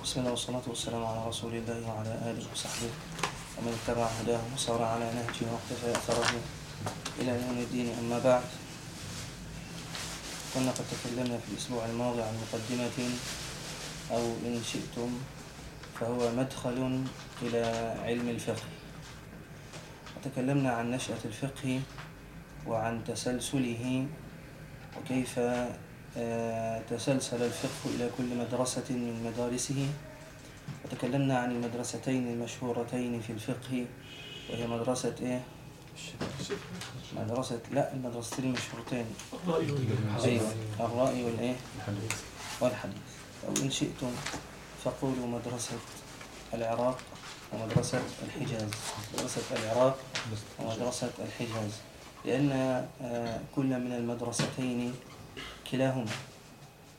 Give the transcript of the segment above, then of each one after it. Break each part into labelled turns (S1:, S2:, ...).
S1: بسم الله والصلاة والسلام على رسول الله وعلى آله وصحبه ومن اتبع هداه وصار على نهجه واقتفى أثره إلى يوم الدين. أما بعد كنا قد تكلمنا في الأسبوع الماضي عن مقدمة أو إن شئتم فهو مدخل إلى علم الفقه. وتكلمنا عن نشأة الفقه وعن تسلسله وكيف تسلسل الفقه إلى كل مدرسة من مدارسه. وتكلمنا عن المدرستين المشهورتين في الفقه وهي مدرسة إيه؟ مدرسة لا المدرستين المشهورتين. أيوة. الرأي والإيه؟ والحديث. أو إن شئتم فقولوا مدرسة العراق ومدرسة الحجاز. مدرسة العراق ومدرسة الحجاز. لأن آه، كل من المدرستين كلاهما.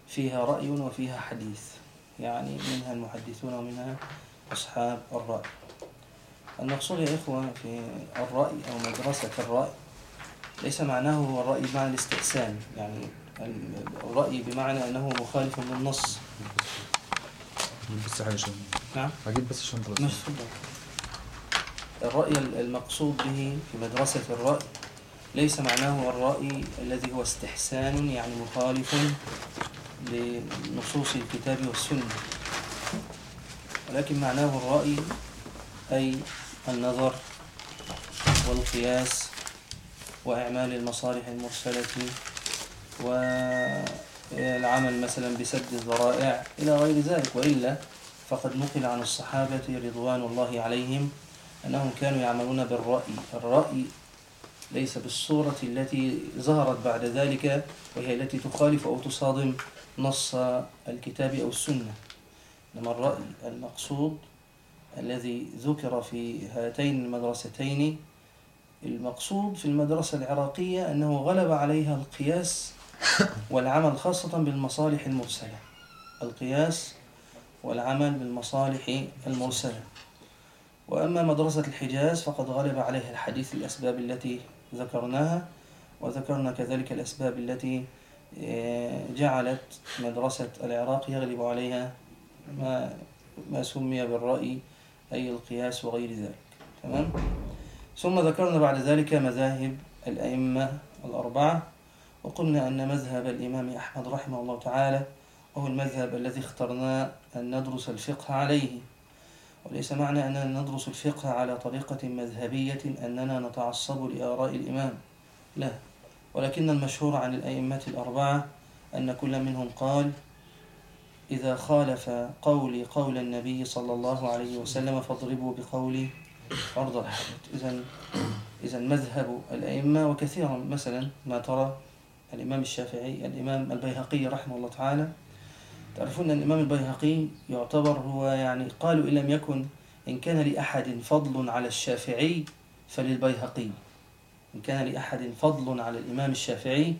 S1: فيها رأي وفيها حديث. يعني منها المحدثون ومنها أصحاب الرأي. المقصود يا إخوة في الرأي أو مدرسة الرأي ليس معناه هو الرأي بمعنى الاستحسان يعني الرأي بمعنى أنه مخالف للنص.
S2: بس حاجة شوية
S1: نعم.
S2: هجيب بس الشنطة
S1: الرأي المقصود به في مدرسة الرأي ليس معناه الرأي الذي هو استحسان يعني مخالف لنصوص الكتاب والسنة. ولكن معناه الرأي أي النظر والقياس وإعمال المصالح المرسلة والعمل مثلا بسد الذرائع إلى غير ذلك. وإلا فقد نقل عن الصحابة رضوان الله عليهم أنهم كانوا يعملون بالرأي. الرأي ليس بالصورة التي ظهرت بعد ذلك وهي التي تخالف أو تصادم نص الكتاب أو السنة. إنما الرأي المقصود الذي ذكر في هاتين المدرستين المقصود في المدرسة العراقية أنه غلب عليها القياس والعمل خاصة بالمصالح المرسلة. القياس والعمل بالمصالح المرسلة. وأما مدرسة الحجاز فقد غلب عليها الحديث الأسباب التي ذكرناها وذكرنا كذلك الأسباب التي آه، جعلت مدرسة العراق يغلب عليها ما ما سمي بالرأي أي القياس وغير ذلك. تمام؟ ثم ذكرنا بعد ذلك مذاهب الأئمة الأربعة وقلنا أن مذهب الإمام أحمد رحمه الله تعالى وهو المذهب الذي اخترنا أن ندرس الفقه عليه. وليس معنى أننا ندرس الفقه على طريقة مذهبية أننا نتعصب لآراء الإمام. لا. ولكن المشهور عن الأئمة الأربعة أن كل منهم قال إذا خالف قولي قول النبي صلى الله عليه وسلم فاضربوا بقولي أرض الحدث إذا إذا مذهب الأئمة وكثيرا مثلا ما ترى الإمام الشافعي الإمام البيهقي رحمه الله تعالى تعرفون أن الإمام البيهقي يعتبر هو يعني قالوا إن لم يكن إن كان لأحد فضل على الشافعي فللبيهقي. إن كان لأحد فضل على الإمام الشافعي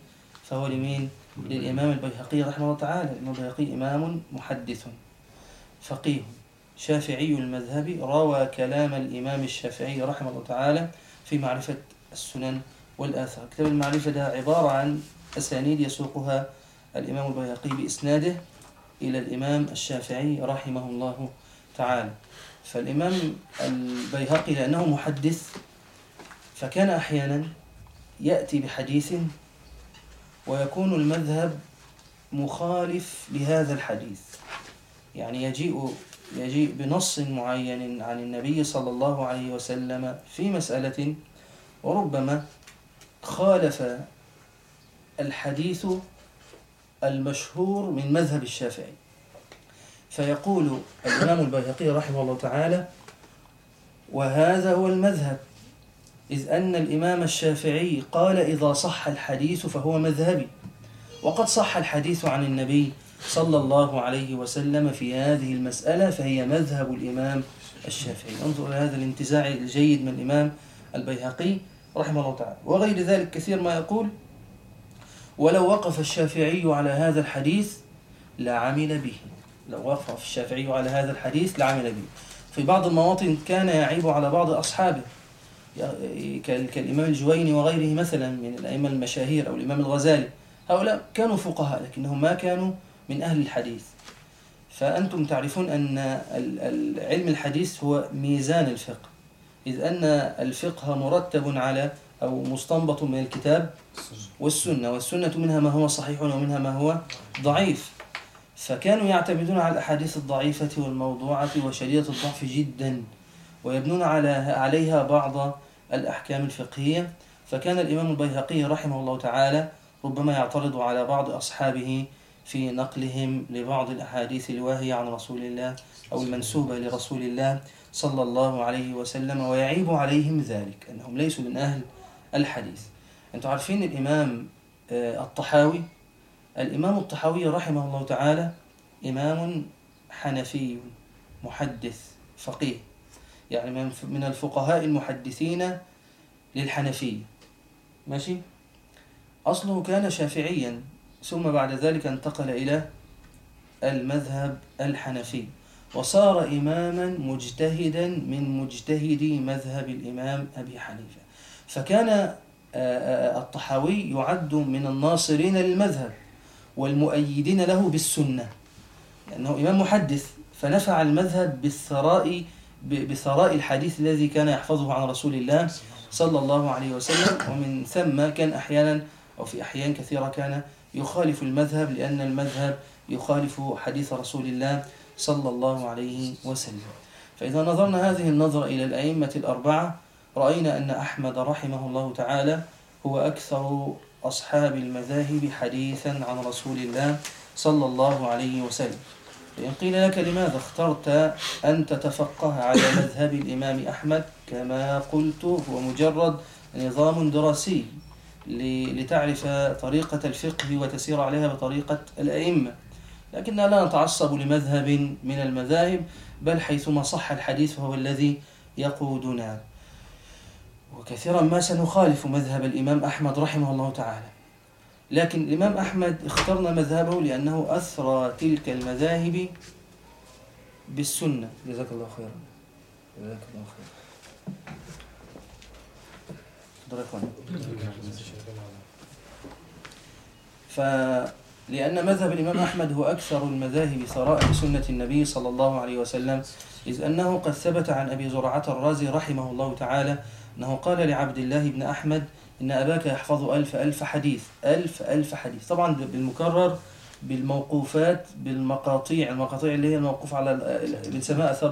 S1: فهو لمين؟ للإمام البيهقي رحمه الله تعالى. الإمام البيهقي إمام محدث فقيه. شافعي المذهب روى كلام الإمام الشافعي رحمه الله تعالى في معرفة السنن والآثار. كتاب المعرفة ده عبارة عن أسانيد يسوقها الإمام البيهقي بإسناده إلى الإمام الشافعي رحمه الله تعالى. فالإمام البيهقي لأنه محدث فكان أحيانا يأتي بحديث ويكون المذهب مخالف لهذا الحديث. يعني يجيء يجيء بنص معين عن النبي صلى الله عليه وسلم في مسألة وربما خالف الحديث المشهور من مذهب الشافعي. فيقول الإمام البيهقي رحمه الله تعالى وهذا هو المذهب إذ أن الإمام الشافعي قال إذا صح الحديث فهو مذهبي. وقد صح الحديث عن النبي صلى الله عليه وسلم في هذه المسألة فهي مذهب الإمام الشافعي. انظر إلى هذا الانتزاع الجيد من الإمام البيهقي رحمه الله تعالى. وغير ذلك كثير ما يقول ولو وقف الشافعي على هذا الحديث لعمل به. لو وقف الشافعي على هذا الحديث لعمل به. في بعض المواطن كان يعيب على بعض أصحابه. كالإمام الجويني وغيره مثلا من الأئمة المشاهير أو الإمام الغزالي. هؤلاء كانوا فقهاء لكنهم ما كانوا من أهل الحديث. فأنتم تعرفون أن علم الحديث هو ميزان الفقه. إذ أن الفقه مرتب على أو مستنبط من الكتاب والسنة والسنة منها ما هو صحيح ومنها ما هو ضعيف. فكانوا يعتمدون على الأحاديث الضعيفة والموضوعة وشديدة الضعف جدا ويبنون على عليها بعض الأحكام الفقهية. فكان الإمام البيهقي رحمه الله تعالى ربما يعترض على بعض أصحابه في نقلهم لبعض الأحاديث الواهية عن رسول الله أو المنسوبة لرسول الله صلى الله عليه وسلم ويعيب عليهم ذلك أنهم ليسوا من أهل الحديث. أنتم عارفين الإمام آه، الطحاوي؟ الإمام الطحاوي رحمه الله تعالى إمام حنفي محدث فقيه. يعني من الفقهاء المحدثين للحنفية ماشي؟ أصله كان شافعيا ثم بعد ذلك انتقل إلى المذهب الحنفي. وصار إماما مجتهدا من مجتهدي مذهب الإمام أبي حنيفة. فكان آه، آه، الطحاوي يعد من الناصرين للمذهب والمؤيدين له بالسنة لأنه إمام محدث فنفع المذهب بالثراء بثراء الحديث الذي كان يحفظه عن رسول الله صلى الله عليه وسلم. ومن ثم كان أحيانا أو في أحيان كثيرة كان يخالف المذهب لأن المذهب يخالف حديث رسول الله صلى الله عليه وسلم. فإذا نظرنا هذه النظرة إلى الأئمة الأربعة رأينا أن أحمد رحمه الله تعالى هو أكثر أصحاب المذاهب حديثا عن رسول الله صلى الله عليه وسلم. فإن قيل لك لماذا اخترت أن تتفقه على مذهب الإمام أحمد؟ كما قلت هو مجرد نظام دراسي لتعرف طريقة الفقه وتسير عليها بطريقة الأئمة. لكننا لا نتعصب لمذهب من المذاهب بل حيثما صح الحديث فهو الذي يقودنا. وكثيرا ما سنخالف مذهب الإمام أحمد رحمه الله تعالى. لكن الإمام أحمد اخترنا مذهبه لأنه أثرى تلك المذاهب بالسنة. جزاك الله خيرا. جزاك الله خيرا. فلأن مذهب الإمام أحمد هو أكثر المذاهب ثراء بسنة النبي صلى الله عليه وسلم إذ أنه قد ثبت عن أبي زرعة الرازي رحمه الله تعالى أنه قال لعبد الله بن أحمد إن أباك يحفظ ألف ألف حديث ألف ألف حديث. طبعا بالمكرر بالموقوفات بالمقاطيع المقاطيع اللي هي الموقوف على بنسميها أثر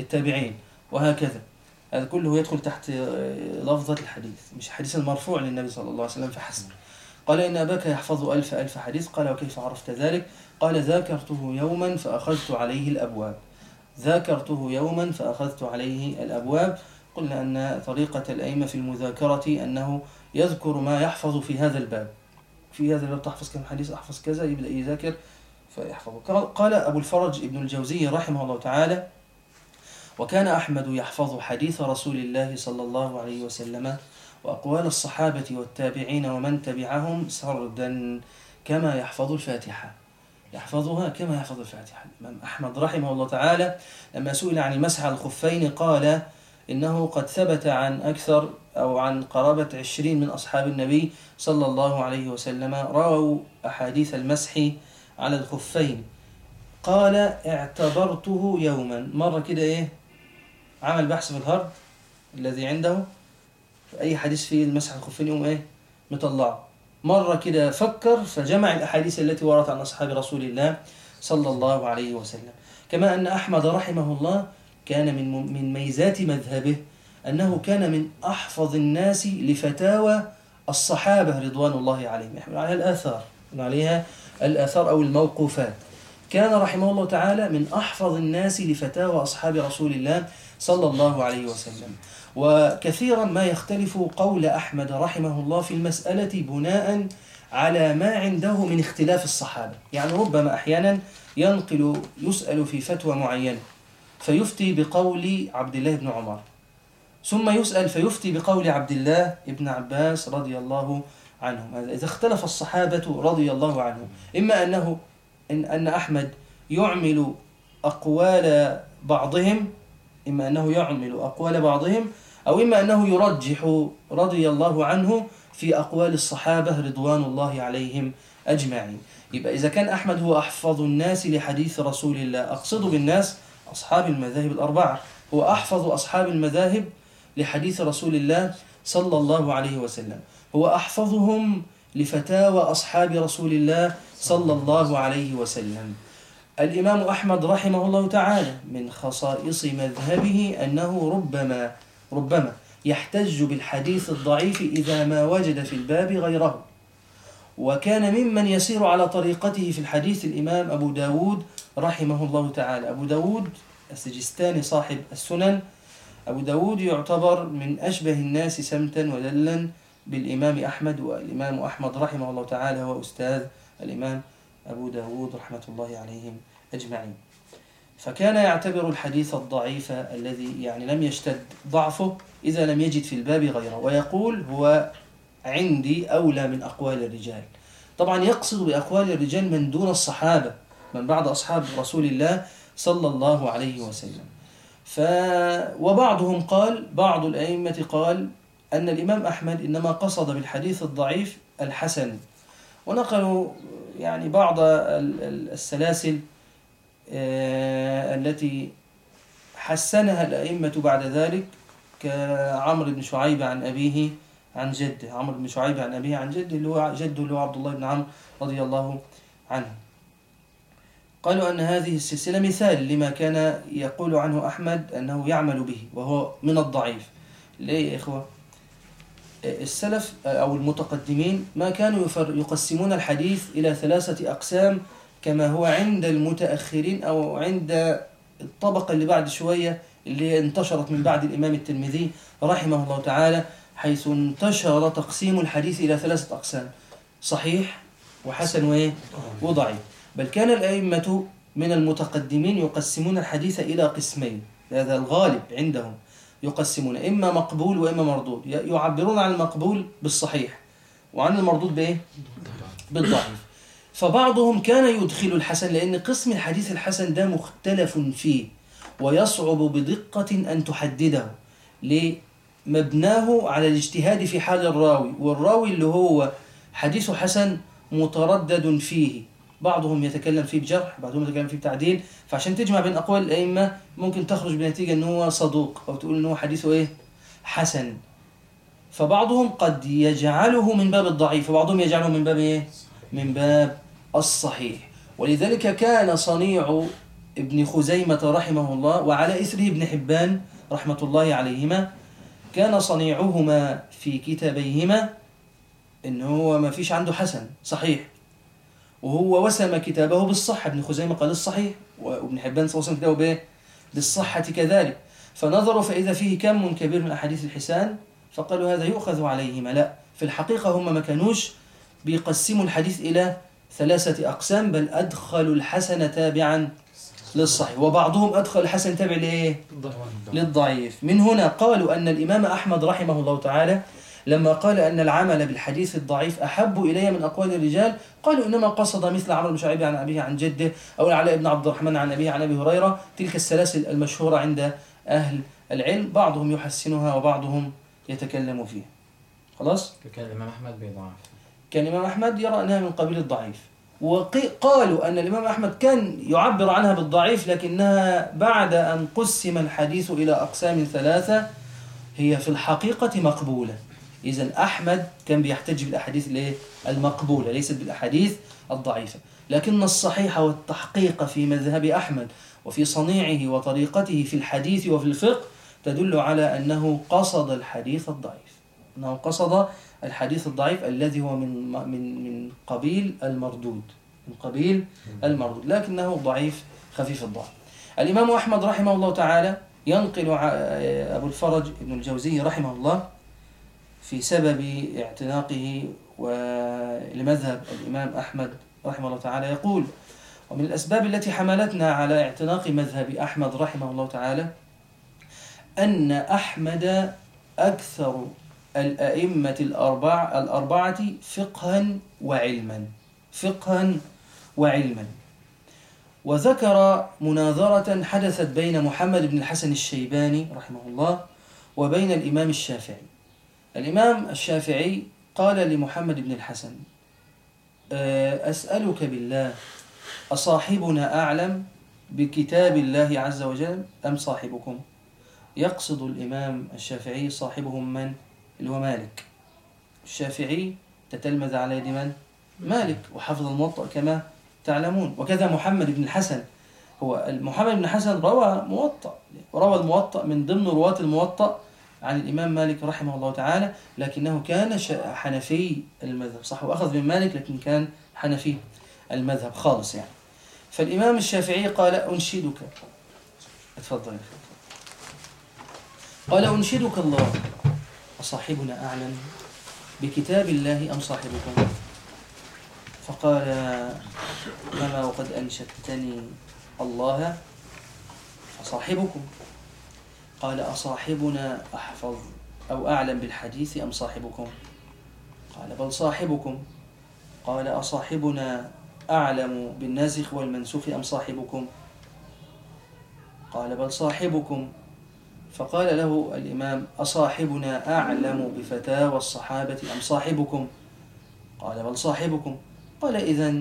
S1: التابعين. وهكذا. هذا كله يدخل تحت لفظة الحديث مش حديث المرفوع للنبي صلى الله عليه وسلم فحسب قال إن أباك يحفظ ألف ألف حديث. قال وكيف عرفت ذلك؟ قال ذاكرته يوما فأخذت عليه الأبواب. ذاكرته يوما فأخذت عليه الأبواب. قلنا أن طريقة الأئمة في المذاكرة أنه يذكر ما يحفظ في هذا الباب. في هذا الباب تحفظ كم حديث؟ أحفظ كذا يبدأ يذاكر فيحفظه. قال أبو الفرج ابن الجوزي رحمه الله تعالى وكان أحمد يحفظ حديث رسول الله صلى الله عليه وسلم وأقوال الصحابة والتابعين ومن تبعهم سردا كما يحفظ الفاتحة. يحفظها كما يحفظ الفاتحة. الإمام أحمد رحمه الله تعالى لما سئل عن على الخفين قال إنه قد ثبت عن أكثر أو عن قرابة عشرين من أصحاب النبي صلى الله عليه وسلم رووا أحاديث المسح على الخفين. قال اعتبرته يوما. مرة كده إيه؟ عمل بحث في الهرد الذي عنده. في أي حديث فيه المسح على الخفين يوم إيه؟ مطلعه مرة كده فكر فجمع الأحاديث التي وردت عن أصحاب رسول الله صلى الله عليه وسلم. كما أن أحمد رحمه الله كان من من ميزات مذهبه أنه كان من أحفظ الناس لفتاوى الصحابة رضوان الله عليهم. يحمل عليها الآثار عليها الآثار أو الموقوفات. كان رحمه الله تعالى من أحفظ الناس لفتاوى أصحاب رسول الله صلى الله عليه وسلم. وكثيرا ما يختلف قول أحمد رحمه الله في المسألة بناء على ما عنده من اختلاف الصحابة. يعني ربما أحيانا ينقل يسأل في فتوى معينة. فيفتي بقول عبد الله بن عمر. ثم يسأل فيفتي بقول عبد الله بن عباس رضي الله عنهم. إذا اختلف الصحابة رضي الله عنهم إما أنه إن أن أحمد يعمل أقوال بعضهم إما أنه يعمل أقوال بعضهم أو إما أنه يرجح رضي الله عنه في أقوال الصحابة رضوان الله عليهم أجمعين. يبقى إذا كان أحمد هو أحفظ الناس لحديث رسول الله أقصد بالناس أصحاب المذاهب الأربعة. هو أحفظ أصحاب المذاهب لحديث رسول الله صلى الله عليه وسلم. هو أحفظهم لفتاوى أصحاب رسول الله صلى الله عليه وسلم. الإمام أحمد رحمه الله تعالى من خصائص مذهبه أنه ربما ربما يحتج بالحديث الضعيف إذا ما وجد في الباب غيره. وكان ممن يسير على طريقته في الحديث الإمام أبو داود رحمه الله تعالى. أبو داود السجستاني صاحب السنن. أبو داود يعتبر من أشبه الناس سمتا ودلا بالإمام أحمد والإمام أحمد رحمه الله تعالى هو أستاذ الإمام أبو داود رحمة الله عليهم أجمعين. فكان يعتبر الحديث الضعيف الذي يعني لم يشتد ضعفه إذا لم يجد في الباب غيره ويقول هو عندي أولى من أقوال الرجال. طبعا يقصد بأقوال الرجال من دون الصحابة. من بعد أصحاب رسول الله صلى الله عليه وسلم. ف وبعضهم قال بعض الأئمة قال أن الإمام أحمد إنما قصد بالحديث الضعيف الحسن. ونقلوا يعني بعض السلاسل آه، التي حسنها الأئمة بعد ذلك كعمرو بن شعيب عن أبيه عن جده. عمرو بن شعيب عن أبيه عن جده اللي هو جده اللي هو عبد الله بن عمرو رضي الله عنه. قالوا أن هذه السلسلة مثال لما كان يقول عنه أحمد أنه يعمل به وهو من الضعيف. ليه يا إخوة؟ السلف أو المتقدمين ما كانوا يقسمون الحديث إلى ثلاثة أقسام كما هو عند المتأخرين أو عند الطبقة اللي بعد شوية اللي انتشرت من بعد الإمام الترمذي رحمه الله تعالى حيث انتشر تقسيم الحديث إلى ثلاثة أقسام صحيح وحسن وإيه؟ وضعيف. بل كان الأئمة من المتقدمين يقسمون الحديث إلى قسمين. هذا الغالب عندهم. يقسمون إما مقبول وإما مردود. يعبرون عن المقبول بالصحيح وعن المردود بإيه؟ بالضعيف. فبعضهم كان يدخل الحسن لأن قسم الحديث الحسن ده مختلف فيه ويصعب بدقة أن تحدده لمبناه على الاجتهاد في حال الراوي. والراوي اللي هو حديث حسن متردد فيه. بعضهم يتكلم فيه بجرح بعضهم يتكلم فيه بتعديل. فعشان تجمع بين أقوال الأئمة ممكن تخرج بنتيجة أنه هو صدوق أو تقول أنه حديثه إيه؟ حسن. فبعضهم قد يجعله من باب الضعيف وبعضهم يجعله من باب إيه؟ من باب الصحيح. ولذلك كان صنيع ابن خزيمة رحمه الله وعلى إثره ابن حبان رحمة الله عليهما كان صنيعهما في كتابيهما إن هو ما فيش عنده حسن صحيح. وهو وسم كتابه بالصحة. ابن خزيمة قال الصحيح وابن حبان وسم كتابه به بالصحة كذلك. فنظروا فإذا فيه كم كبير من أحاديث الحسان فقالوا هذا يؤخذ عليهما لا في الحقيقة هم ما كانوش بيقسموا الحديث إلى ثلاثة أقسام بل أدخلوا الحسن تابعا للصحيح. وبعضهم أدخل الحسن تابع لإيه؟ للضعيف. من هنا قالوا أن الإمام أحمد رحمه الله تعالى لما قال أن العمل بالحديث الضعيف أحب إلي من أقوال الرجال قالوا إنما قصد مثل عمرو بن شعيب عن أبيه عن جده أو العلاء بن عبد الرحمن عن أبيه عن أبي هريرة. تلك السلاسل المشهورة عند أهل العلم بعضهم يحسنها وبعضهم يتكلم فيها. خلاص؟
S2: كان الإمام أحمد بيضعف
S1: كان الإمام أحمد يرى أنها من قبيل الضعيف. وقالوا أن الإمام أحمد كان يعبر عنها بالضعيف لكنها بعد أن قسم الحديث إلى أقسام ثلاثة هي في الحقيقة مقبولة. إذا أحمد كان بيحتج بالأحاديث المقبولة ليست بالأحاديث الضعيفة. لكن الصحيح والتحقيق في مذهب أحمد وفي صنيعه وطريقته في الحديث وفي الفقه تدل على أنه قصد الحديث الضعيف. أنه قصد الحديث الضعيف الذي هو من من من قبيل المردود من قبيل المردود. لكنه ضعيف خفيف الضعف. الإمام أحمد رحمه الله تعالى ينقل أبو الفرج ابن الجوزي رحمه الله في سبب اعتناقه ولمذهب الإمام أحمد رحمه الله تعالى يقول ومن الأسباب التي حملتنا على اعتناق مذهب أحمد رحمه الله تعالى أن أحمد أكثر الأئمة الأربع الأربعة فقها وعلما فقها وعلما. وذكر مناظرة حدثت بين محمد بن الحسن الشيباني رحمه الله وبين الإمام الشافعي. الإمام الشافعي قال لمحمد بن الحسن آه، أسألك بالله أصاحبنا أعلم بكتاب الله عز وجل أم صاحبكم؟ يقصد الإمام الشافعي صاحبهم من؟ اللي هو مالك. الشافعي تتلمذ على يد من مالك وحفظ الموطأ كما تعلمون. وكذا محمد بن الحسن. هو محمد بن الحسن روى موطأ روى الموطأ من ضمن رواة الموطأ عن الإمام مالك رحمه الله تعالى لكنه كان حنفي المذهب. صح وأخذ من مالك لكن كان حنفي المذهب خالص يعني. فالإمام الشافعي قال أنشدك. اتفضل يا قال أنشدك الله. وصاحبنا أعلم. بكتاب الله أم صاحبكم فقال كما وقد أنشدتني الله فصاحبكم. قال أصاحبنا أحفظ أو أعلم بالحديث أم صاحبكم؟ قال بل صاحبكم. قال أصاحبنا أعلم بالناسخ والمنسوخ أم صاحبكم؟ قال بل صاحبكم. فقال له الإمام أصاحبنا أعلم بفتاوى الصحابة أم صاحبكم؟ قال بل صاحبكم. قال إذا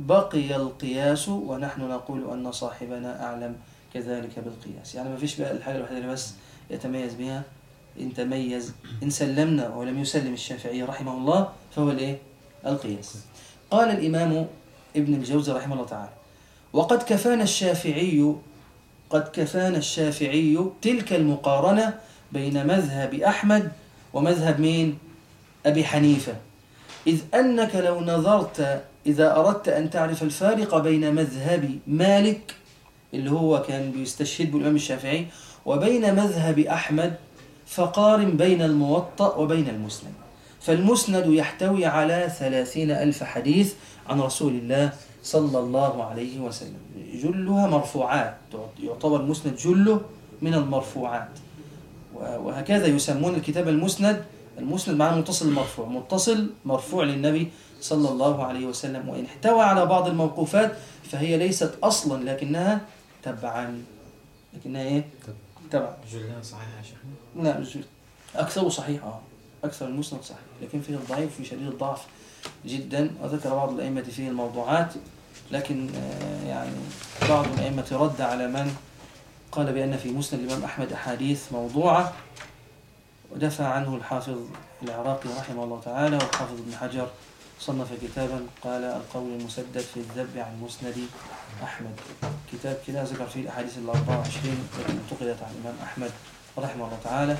S1: بقي القياس ونحن نقول أن صاحبنا أعلم. كذلك بالقياس يعني ما فيش بقى الحاجة الوحيدة اللي بس يتميز بها إن تميز إن سلمنا ولم يسلم الشافعي رحمه الله فهو الإيه؟ القياس قال الإمام ابن الجوزي رحمه الله تعالى وقد كفانا الشافعي قد كفانا الشافعي تلك المقارنة بين مذهب أحمد ومذهب مين؟ أبي حنيفة إذ أنك لو نظرت إذا أردت أن تعرف الفارق بين مذهب مالك اللي هو كان بيستشهد بالإمام الشافعي وبين مذهب أحمد فقارن بين الموطأ وبين المسند فالمسند يحتوي على ثلاثين ألف حديث عن رسول الله صلى الله عليه وسلم. جلها مرفوعات يعتبر المسند جله من المرفوعات. وهكذا يسمون الكتاب المسند المسند معناه متصل مرفوع متصل مرفوع للنبي صلى الله عليه وسلم. وإن احتوى على بعض الموقوفات فهي ليست أصلا لكنها تبعا. لكنها إيه؟
S2: تبع. جلها صحيح يا شيخنا؟
S1: لا مش أكثر صحيح آه. أكثر المسند صحيح. لكن فيه الضعيف وفي شديد الضعف جدا. وذكر بعض الأئمة فيه الموضوعات. لكن آه، يعني بعض الأئمة رد على من قال بأن في مسند الإمام أحمد أحاديث موضوعة. ودفع عنه الحافظ العراقي رحمه الله تعالى. والحافظ ابن حجر صنف كتابا قال القول المسدد في الذب عن مسند أحمد. كتاب كده ذكر فيه الأحاديث ال 24 التي انتقلت عن الإمام أحمد رحمه الله تعالى.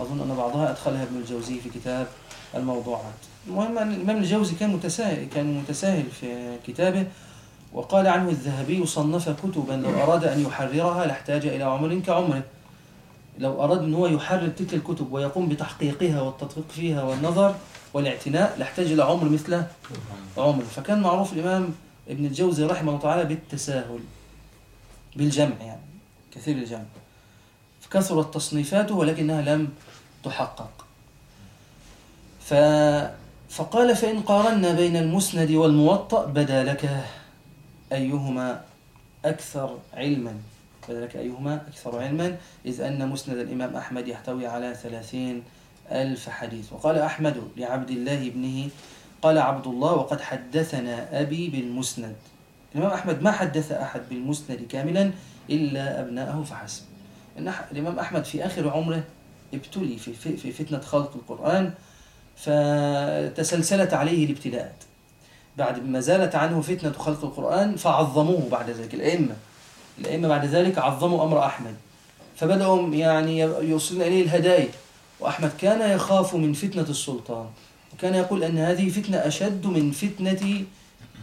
S1: أظن أن بعضها أدخلها ابن الجوزي في كتاب الموضوعات. المهم أن الإمام الجوزي كان متساهل كان متساهل في كتابه وقال عنه الذهبي صنف كتبا لو أراد أن يحررها لاحتاج إلى عمر كعمره. لو أراد أن هو يحرر تلك الكتب ويقوم بتحقيقها والتدقيق فيها والنظر والاعتناء لاحتاج إلى عمر مثل عمر فكان معروف الإمام ابن الجوزي رحمه الله تعالى بالتساهل بالجمع يعني كثير الجمع. فكثرت تصنيفاته ولكنها لم تحقق. ف فقال فإن قارنا بين المسند والموطأ بدا لك أيهما أكثر علما. بدا لك أيهما أكثر علما إذ أن مسند الإمام أحمد يحتوي على ثلاثين ألف حديث. وقال أحمد لعبد الله ابنه قال عبد الله وقد حدثنا أبي بالمسند. الإمام أحمد ما حدث أحد بالمسند كاملا إلا أبناءه فحسب. الإمام أحمد في آخر عمره ابتلي في, في فتنة خلق القرآن فتسلسلت عليه الابتلاءات. بعد ما زالت عنه فتنة خلق القرآن فعظموه بعد ذلك. الأئمة الأئمة بعد ذلك عظموا أمر أحمد. فبدأوا يعني يوصلون إليه الهدايا. وأحمد كان يخاف من فتنة السلطان. وكان يقول أن هذه فتنة أشد من فتنة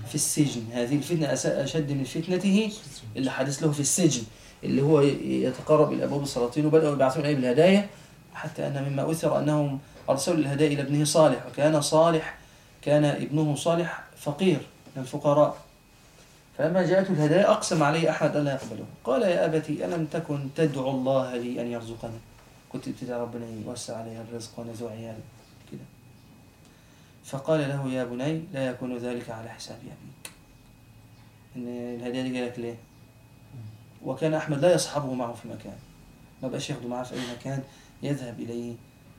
S1: في السجن. هذه الفتنة أشد من فتنته اللي حدث له في السجن اللي هو يتقرب إلى أبواب السلاطين وبدأوا يبعثون إليه بالهدايا حتى أن مما أثر أنهم أرسلوا الهدايا إلى ابنه صالح. وكان صالح كان ابنه صالح فقير من الفقراء. فلما جاءته الهدايا أقسم عليه أحد ألا يقبله. قال يا أبتي ألم تكن تدعو الله لي أن يرزقني؟ كنت بتدعى ربنا يوسع عليها الرزق ونزوع عيال كده فقال له يا بني لا يكون ذلك على حساب أبيك إن الهدية دي جالك ليه؟ وكان أحمد لا يصحبه معه في مكان. ما بقاش ياخده معه في أي مكان يذهب إليه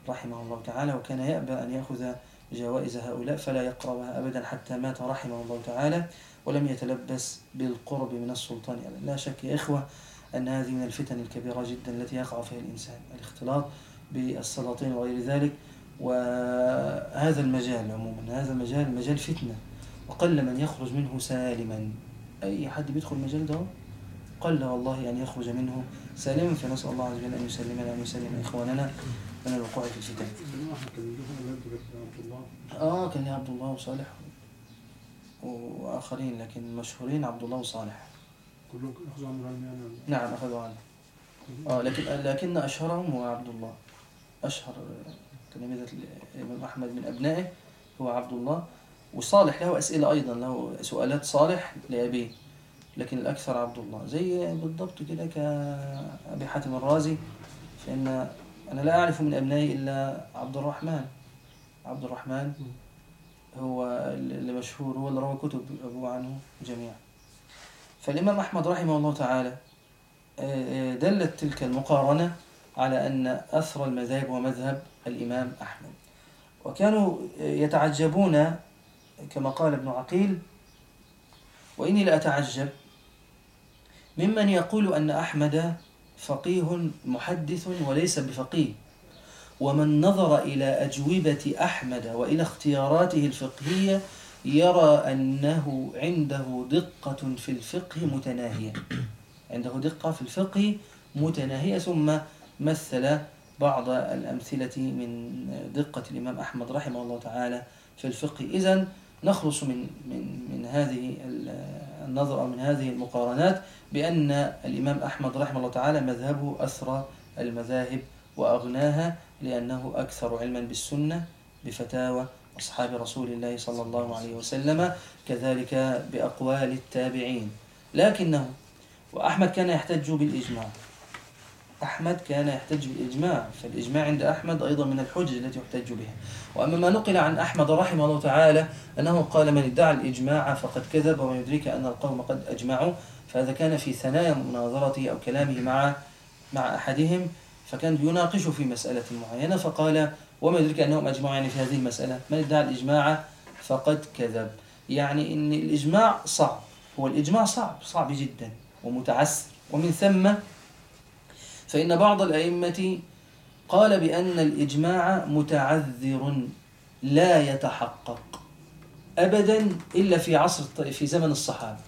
S1: رحمه الله تعالى وكان يأبى أن يأخذ جوائز هؤلاء فلا يقربها أبدا حتى مات رحمه الله تعالى ولم يتلبس بالقرب من السلطان أبدا. لا شك يا إخوة أن هذه من الفتن الكبيرة جدا التي يقع فيها الإنسان. الاختلاط بالسلاطين وغير ذلك وهذا المجال عموما هذا المجال مجال فتنة. وقل من يخرج منه سالما. أي حد بيدخل المجال ده؟ قل والله أن يخرج منه سالما فنسأل الله عز وجل أن يسلمنا وأن يسلم إخواننا من الوقوع في الفتن آه كان عبد الله وصالح وآخرين لكن مشهورين عبد الله وصالح
S3: كلهم أخذوا عنه يعني
S1: نعم أخذوا عنه. آه لكن لكن أشهرهم هو عبد الله. أشهر تلاميذة الإمام أحمد من أبنائه هو عبد الله. وصالح له أسئلة أيضا له سؤالات صالح لأبيه لكن الأكثر عبد الله. زي بالضبط كده كأبي حاتم الرازي فإن أنا لا أعرف من أبنائي إلا عبد الرحمن. عبد الرحمن هو اللي مشهور هو اللي روى كتب أبوه عنه جميعا. فالإمام أحمد رحمه الله تعالى آه، آه، دلت تلك المقارنة على أن أثر المذاهب هو مذهب الإمام أحمد. وكانوا يتعجبون كما قال ابن عقيل وإني لأتعجب ممن يقول أن أحمد فقيه محدث وليس بفقيه. ومن نظر إلى أجوبة أحمد وإلى اختياراته الفقهية يرى أنه عنده دقة في الفقه متناهية. عنده دقة في الفقه متناهية ثم مثل بعض الأمثلة من دقة الإمام أحمد رحمه الله تعالى في الفقه. إذن نخلص من من من هذه النظرة من هذه المقارنات بأن الإمام أحمد رحمه الله تعالى مذهبه أثرى المذاهب وأغناها لأنه أكثر علما بالسنة بفتاوى أصحاب رسول الله صلى الله عليه وسلم كذلك بأقوال التابعين. لكنه وأحمد كان يحتج بالإجماع. أحمد كان يحتج بالإجماع فالإجماع عند أحمد أيضا من الحجج التي يحتج بها. وأما ما نقل عن أحمد رحمه الله تعالى أنه قال من ادعى الإجماع فقد كذب وما يدريك أن القوم قد أجمعوا. فهذا كان في ثنايا مناظرته أو كلامه مع مع أحدهم فكان يناقش في مسألة معينة فقال وما يدرك أنهم أجمعوا يعني في هذه المسألة؟ من ادعى الإجماع فقد كذب. يعني أن الإجماع صعب هو الإجماع صعب صعب جدا ومتعسر. ومن ثم فإن بعض الأئمة قال بأن الإجماع متعذر لا يتحقق أبدا إلا في عصر في زمن الصحابة.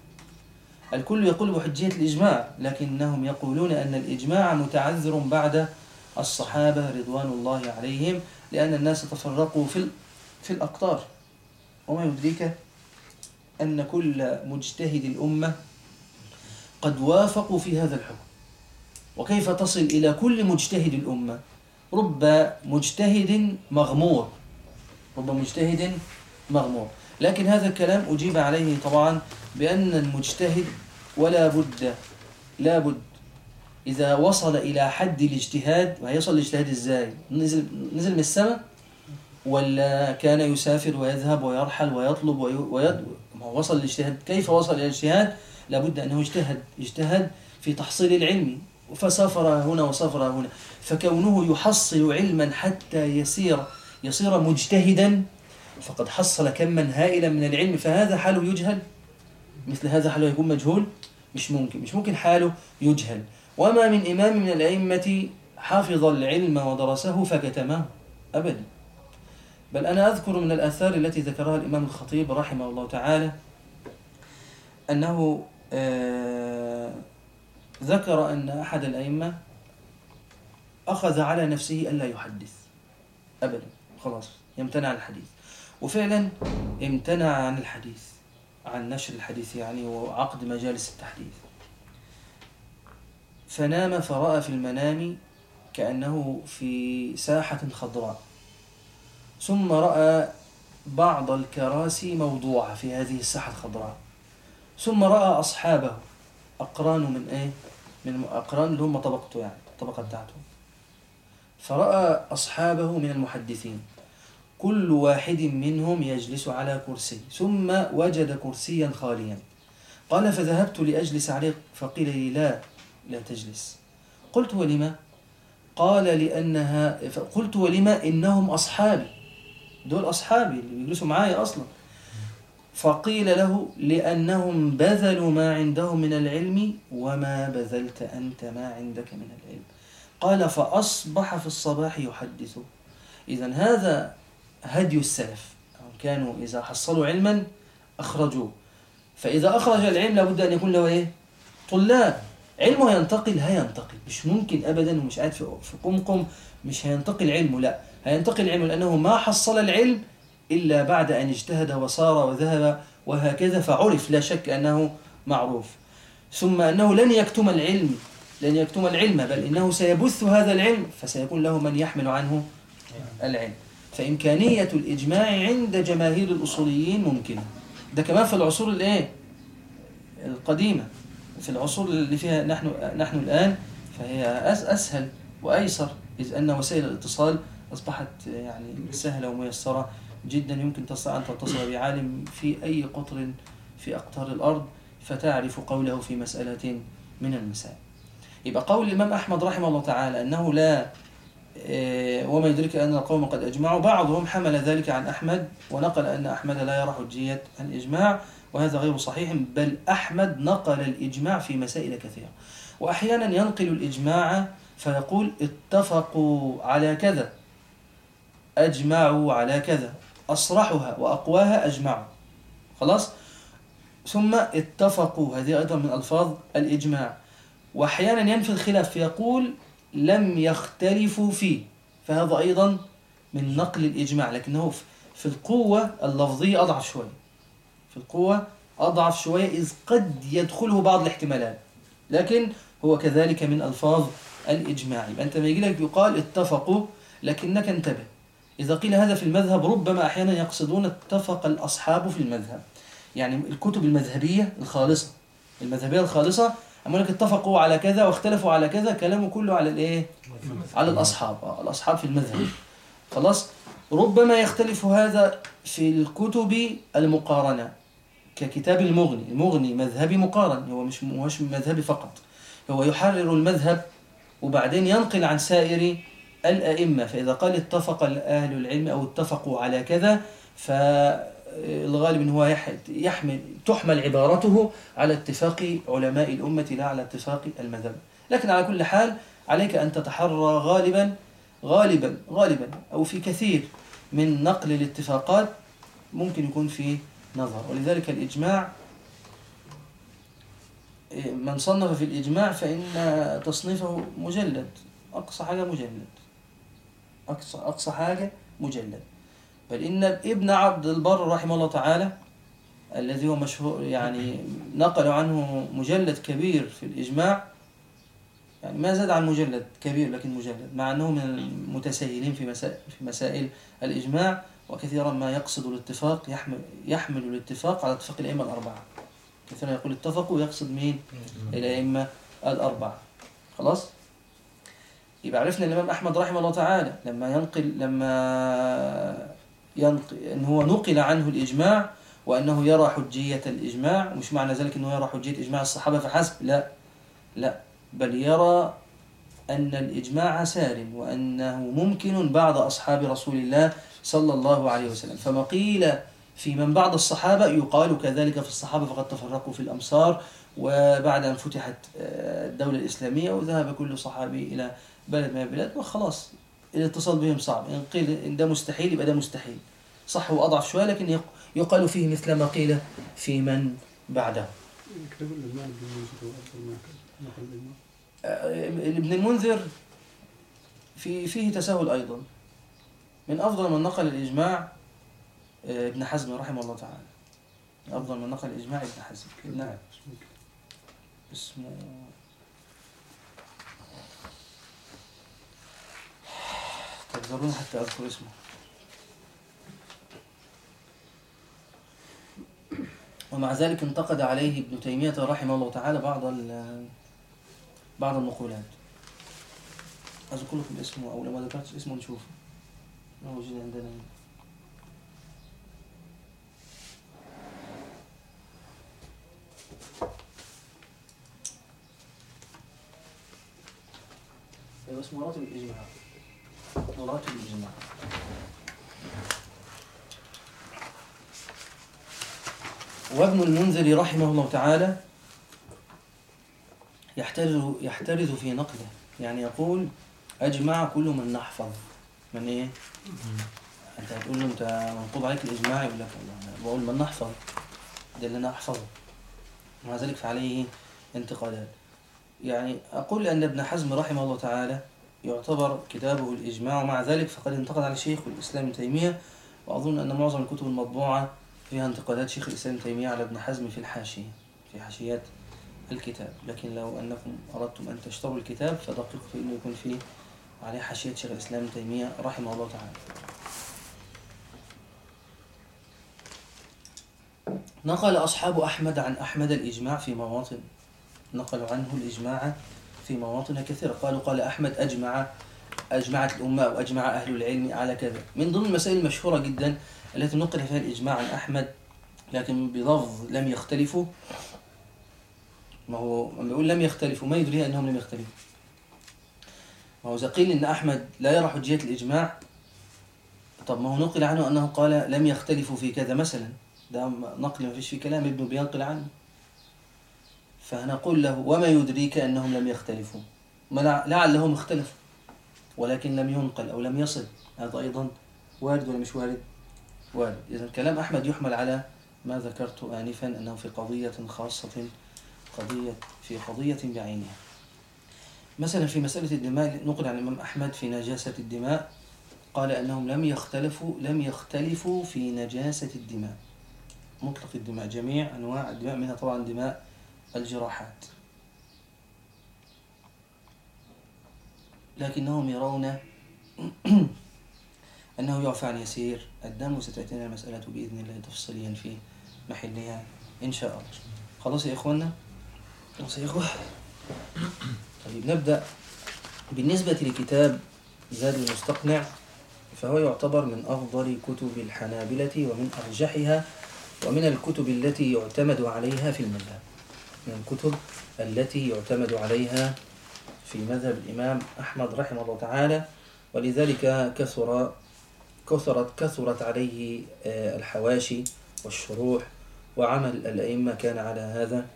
S1: الكل يقول بحجية الإجماع لكنهم يقولون أن الإجماع متعذر بعد الصحابة رضوان الله عليهم لأن الناس تفرقوا في في الأقطار. وما يدريك أن كل مجتهد الأمة قد وافقوا في هذا الحكم. وكيف تصل إلى كل مجتهد الأمة؟ رب مجتهد مغمور. رب مجتهد مغمور. لكن هذا الكلام أجيب عليه طبعا بأن المجتهد ولا بد لا بد إذا وصل إلى حد الاجتهاد وهيصل الاجتهاد إزاي؟ نزل, نزل من السماء؟ ولا كان يسافر ويذهب ويرحل ويطلب ويد ما وصل الاجتهاد؟ كيف وصل إلى الاجتهاد؟ لابد أنه اجتهد اجتهد في تحصيل العلم. فسافر هنا وسافر هنا. فكونه يحصل علما حتى يسير يصير مجتهدا فقد حصل كما هائلا من العلم. فهذا حاله يجهل؟ مثل هذا حاله يكون مجهول؟ مش ممكن. مش ممكن حاله يجهل. وما من إمام من الأئمة حفظ العلم ودرسه فكتمه أبدا. بل أنا أذكر من الآثار التي ذكرها الإمام الخطيب رحمه الله تعالى أنه آه ذكر أن أحد الأئمة أخذ على نفسه ألا يحدث. أبدا. خلاص. يمتنع عن الحديث. وفعلا امتنع عن الحديث عن نشر الحديث يعني وعقد مجالس التحديث. فنام فرأى في المنام كأنه في ساحة خضراء. ثم رأى بعض الكراسي موضوعة في هذه الساحة الخضراء. ثم رأى أصحابه. أقرانه من إيه؟ من أقران اللي هم طبقته يعني الطبقة بتاعته. فرأى أصحابه من المحدثين كل واحد منهم يجلس على كرسي ثم وجد كرسيا خاليا. قال فذهبت لأجلس عليه فقيل لي لا لا تجلس. قلت ولما؟ قال لأنها قلت ولما إنهم أصحابي دول أصحابي اللي بيجلسوا معايا أصلا. فقيل له لأنهم بذلوا ما عندهم من العلم وما بذلت أنت ما عندك من العلم. قال فأصبح في الصباح يحدث. إذا هذا هدي السلف. كانوا إذا حصلوا علما أخرجوه فإذا أخرج العلم لابد أن يكون له إيه؟ طلاب. علمه ينتقل. هينتقل مش ممكن أبدا ومش قاعد في في قمقم مش هينتقل علمه. لا. هينتقل علمه لأنه ما حصل العلم إلا بعد أن اجتهد وصار وذهب وهكذا فعرف لا شك أنه معروف. ثم أنه لن يكتم العلم لن يكتم العلم بل إنه سيبث هذا العلم فسيكون له من يحمل عنه العلم. فإمكانية الإجماع عند جماهير الأصوليين ممكنة. ده كمان في العصور الإيه؟ القديمة. في العصور اللي فيها نحن نحن الآن فهي أس- أسهل وأيسر إذ أن وسائل الاتصال أصبحت يعني سهلة وميسرة. جدا يمكن أن تتصل بعالم في أي قطر في أقطار الأرض فتعرف قوله في مسألة من المسائل. يبقى قول الإمام أحمد رحمه الله تعالى أنه لا آه، وما يدرك أن القوم قد أجمعوا. بعضهم حمل ذلك عن أحمد ونقل أن أحمد لا يرى حجية الإجماع وهذا غير صحيح بل أحمد نقل الإجماع في مسائل كثيرة. وأحيانا ينقل الإجماع فيقول اتفقوا على كذا أجمعوا على كذا. أصرحها وأقواها أجمعوا خلاص؟ ثم اتفقوا هذه أيضا من ألفاظ الإجماع. وأحيانا ينفي الخلاف فيقول لم يختلفوا فيه. فهذا أيضا من نقل الإجماع لكنه في- القوة اللفظية أضعف شوية في القوة أضعف شوية إذ قد يدخله بعض الاحتمالات. لكن هو كذلك من ألفاظ الإجماع. يبقى أنت ما يجي لك يقال اتفقوا لكنك انتبه. إذا قيل هذا في المذهب ربما أحيانا يقصدون اتفق الأصحاب في المذهب. يعني الكتب المذهبية الخالصة. المذهبية الخالصة أما لك اتفقوا على كذا واختلفوا على كذا كلامه كله على الإيه؟ على الأصحاب. آه، الأصحاب في المذهب. خلاص؟ ربما يختلف هذا في الكتب المقارنة. ككتاب المغني. المغني مذهبي مقارن. هو مش مش مذهبي فقط. هو يحرر المذهب وبعدين ينقل عن سائر الأئمة فإذا قال اتفق أهل العلم أو اتفقوا على كذا فالغالب أنه هو يح- يحمل تحمل عبارته على اتفاق علماء الأمة لا على اتفاق المذهب. لكن على كل حال عليك أن تتحرى غالبا غالبا غالبا أو في كثير من نقل الاتفاقات ممكن يكون فيه نظر. ولذلك الإجماع من صنف في الإجماع فإن تصنيفه مجلد أقصى حاجة مجلد. أقصى أقصى حاجة مجلد بل إن ابن عبد البر رحمه الله تعالى الذي هو مشهور يعني نقل عنه مجلد كبير في الإجماع يعني ما زاد عن مجلد كبير لكن مجلد مع أنه من المتساهلين في مسائل في مسائل الإجماع وكثيرا ما يقصد الاتفاق يحمل يحمل الاتفاق على اتفاق الأئمة الأربعة كثيرا يقول اتفقوا يقصد مين؟ الأئمة الأربعة خلاص؟ يبقى عرفنا الإمام أحمد رحمه الله تعالى لما ينقل لما ينقل إن هو نقل عنه الإجماع وأنه يرى حجية الإجماع مش معنى ذلك أنه يرى حجية إجماع الصحابة فحسب لا لا بل يرى أن الإجماع سار وأنه ممكن بعد أصحاب رسول الله صلى الله عليه وسلم. فما قيل في من بعد الصحابة يقال كذلك في الصحابة فقد تفرقوا في الأمصار وبعد أن فتحت آه، الدولة الإسلامية وذهب كل صحابي إلى بلد من البلاد وخلاص. الاتصال بهم صعب. إن قيل إن ده مستحيل يبقى ده مستحيل. صح هو أضعف شوية لكن يق- يقال فيه مثل ما قيل في من بعده.
S3: ما
S1: آه، ابن المنذر في فيه تساهل أيضا. من أفضل من نقل الإجماع آه، ابن حزم رحمه الله تعالى. أفضل من نقل الإجماع ابن حزم. نعم.
S3: اسمه كده.
S1: اسمه تقدرون حتى أذكر اسمه. ومع ذلك انتقد عليه ابن تيمية رحمه الله تعالى بعض بعض النقولات أذكر لكم اسمه أو لما ذكرت اسمه نشوفه. موجود عندنا هنا. أيوة اسمه مراتب الإجماع. صلاة والجماعة وابن المنذر رحمه الله تعالى يحترز يحترز في نقده يعني يقول أجمع كل من نحفظ. من إيه؟ أنت هتقول له أنت منقوض عليك الإجماع يقول لك بقول من نحفظ. ده اللي أنا أحفظه. ومع ذلك فعليه انتقادات. يعني أقول أن ابن حزم رحمه الله تعالى يعتبر كتابه الإجماع. ومع ذلك فقد انتقد على شيخ الإسلام ابن تيمية. وأظن أن معظم الكتب المطبوعة فيها انتقادات شيخ الإسلام ابن تيمية على ابن حزم في الحاشية في حاشيات الكتاب. لكن لو أنكم أردتم أن تشتروا الكتاب فدققوا في أنه يكون فيه عليه حاشية شيخ الإسلام ابن تيمية رحمه الله تعالى. نقل أصحاب أحمد عن أحمد الإجماع في مواطن. نقلوا عنه الإجماع في مواطن كثيرة. قالوا قال أحمد أجمع أجمعت الأمة أو أجمع أهل العلم على كذا. من ضمن المسائل المشهورة جدا التي نقل فيها الإجماع عن أحمد لكن بلفظ لم يختلفوا ما هو لما يقول لم يختلفوا ما يدري أنهم لم يختلفوا. ما هو إذا قيل إن أحمد لا يرى حجية الإجماع. طب ما هو نقل عنه أنه قال لم يختلفوا في كذا مثلا. ده نقل ما فيش فيه كلام ابنه بينقل عنه. فنقول له وما يدريك أنهم لم يختلفوا؟ لعلهم اختلفوا ولكن لم ينقل أو لم يصل. هذا أيضا وارد ولا مش وارد؟ وارد. إذا كلام أحمد يحمل على ما ذكرت آنفا أنه في قضية خاصة قضية في قضية بعينها. مثلا في مسألة الدماء نقل عن الإمام أحمد في نجاسة الدماء قال أنهم لم يختلفوا لم يختلفوا في نجاسة الدماء. مطلق الدماء جميع أنواع الدماء منها طبعا دماء الجراحات. لكنهم يرون أنه يعفى عن يسير الدم وستأتينا المسألة بإذن الله تفصيليا في محلها إن شاء الله. خلاص يا إخوانا خلاص يا إخوة. طيب نبدأ. بالنسبة لكتاب زاد المستقنع فهو يعتبر من أفضل كتب الحنابلة ومن أرجحها ومن الكتب التي يعتمد عليها في المذهب. من الكتب التي يعتمد عليها في مذهب الإمام أحمد رحمه الله تعالى ولذلك كثر كثرت كثرت عليه آه، الحواشي والشروح وعمل الأئمة كان على هذا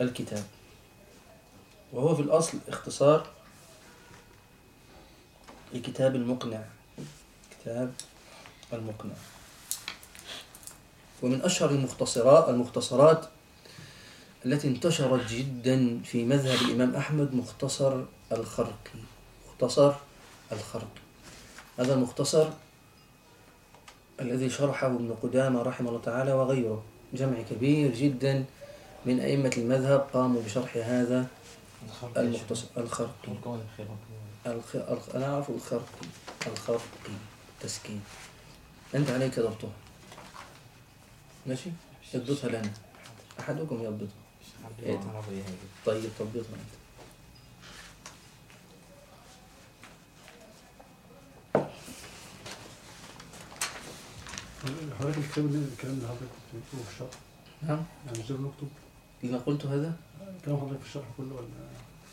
S1: الكتاب. وهو في الأصل اختصار لكتاب المقنع كتاب المقنع. ومن أشهر المختصرات المختصرات التي انتشرت جدا في مذهب الإمام أحمد مختصر الخرقي. مختصر الخرقي. هذا المختصر الذي شرحه ابن قدامة رحمه الله تعالى وغيره. جمع كبير جدا من أئمة المذهب قاموا بشرح هذا المختصر الخرقي. الخ... الخ... أنا أعرف الخرقي. الخرقي. تسكين. أنت عليك ضبطها ماشي؟ اضبطها لنا. أحدكم يضبطها. إيه؟ طيب تضبطها أنت
S3: حضرتك الكتاب اللي الكلام اللي حضرتك كنت بتقوله في الشرح.
S1: نعم
S3: يعني مش ده بنكتب
S1: إذا قلت هذا؟
S3: كلام حضرتك في الشرح كله ولا؟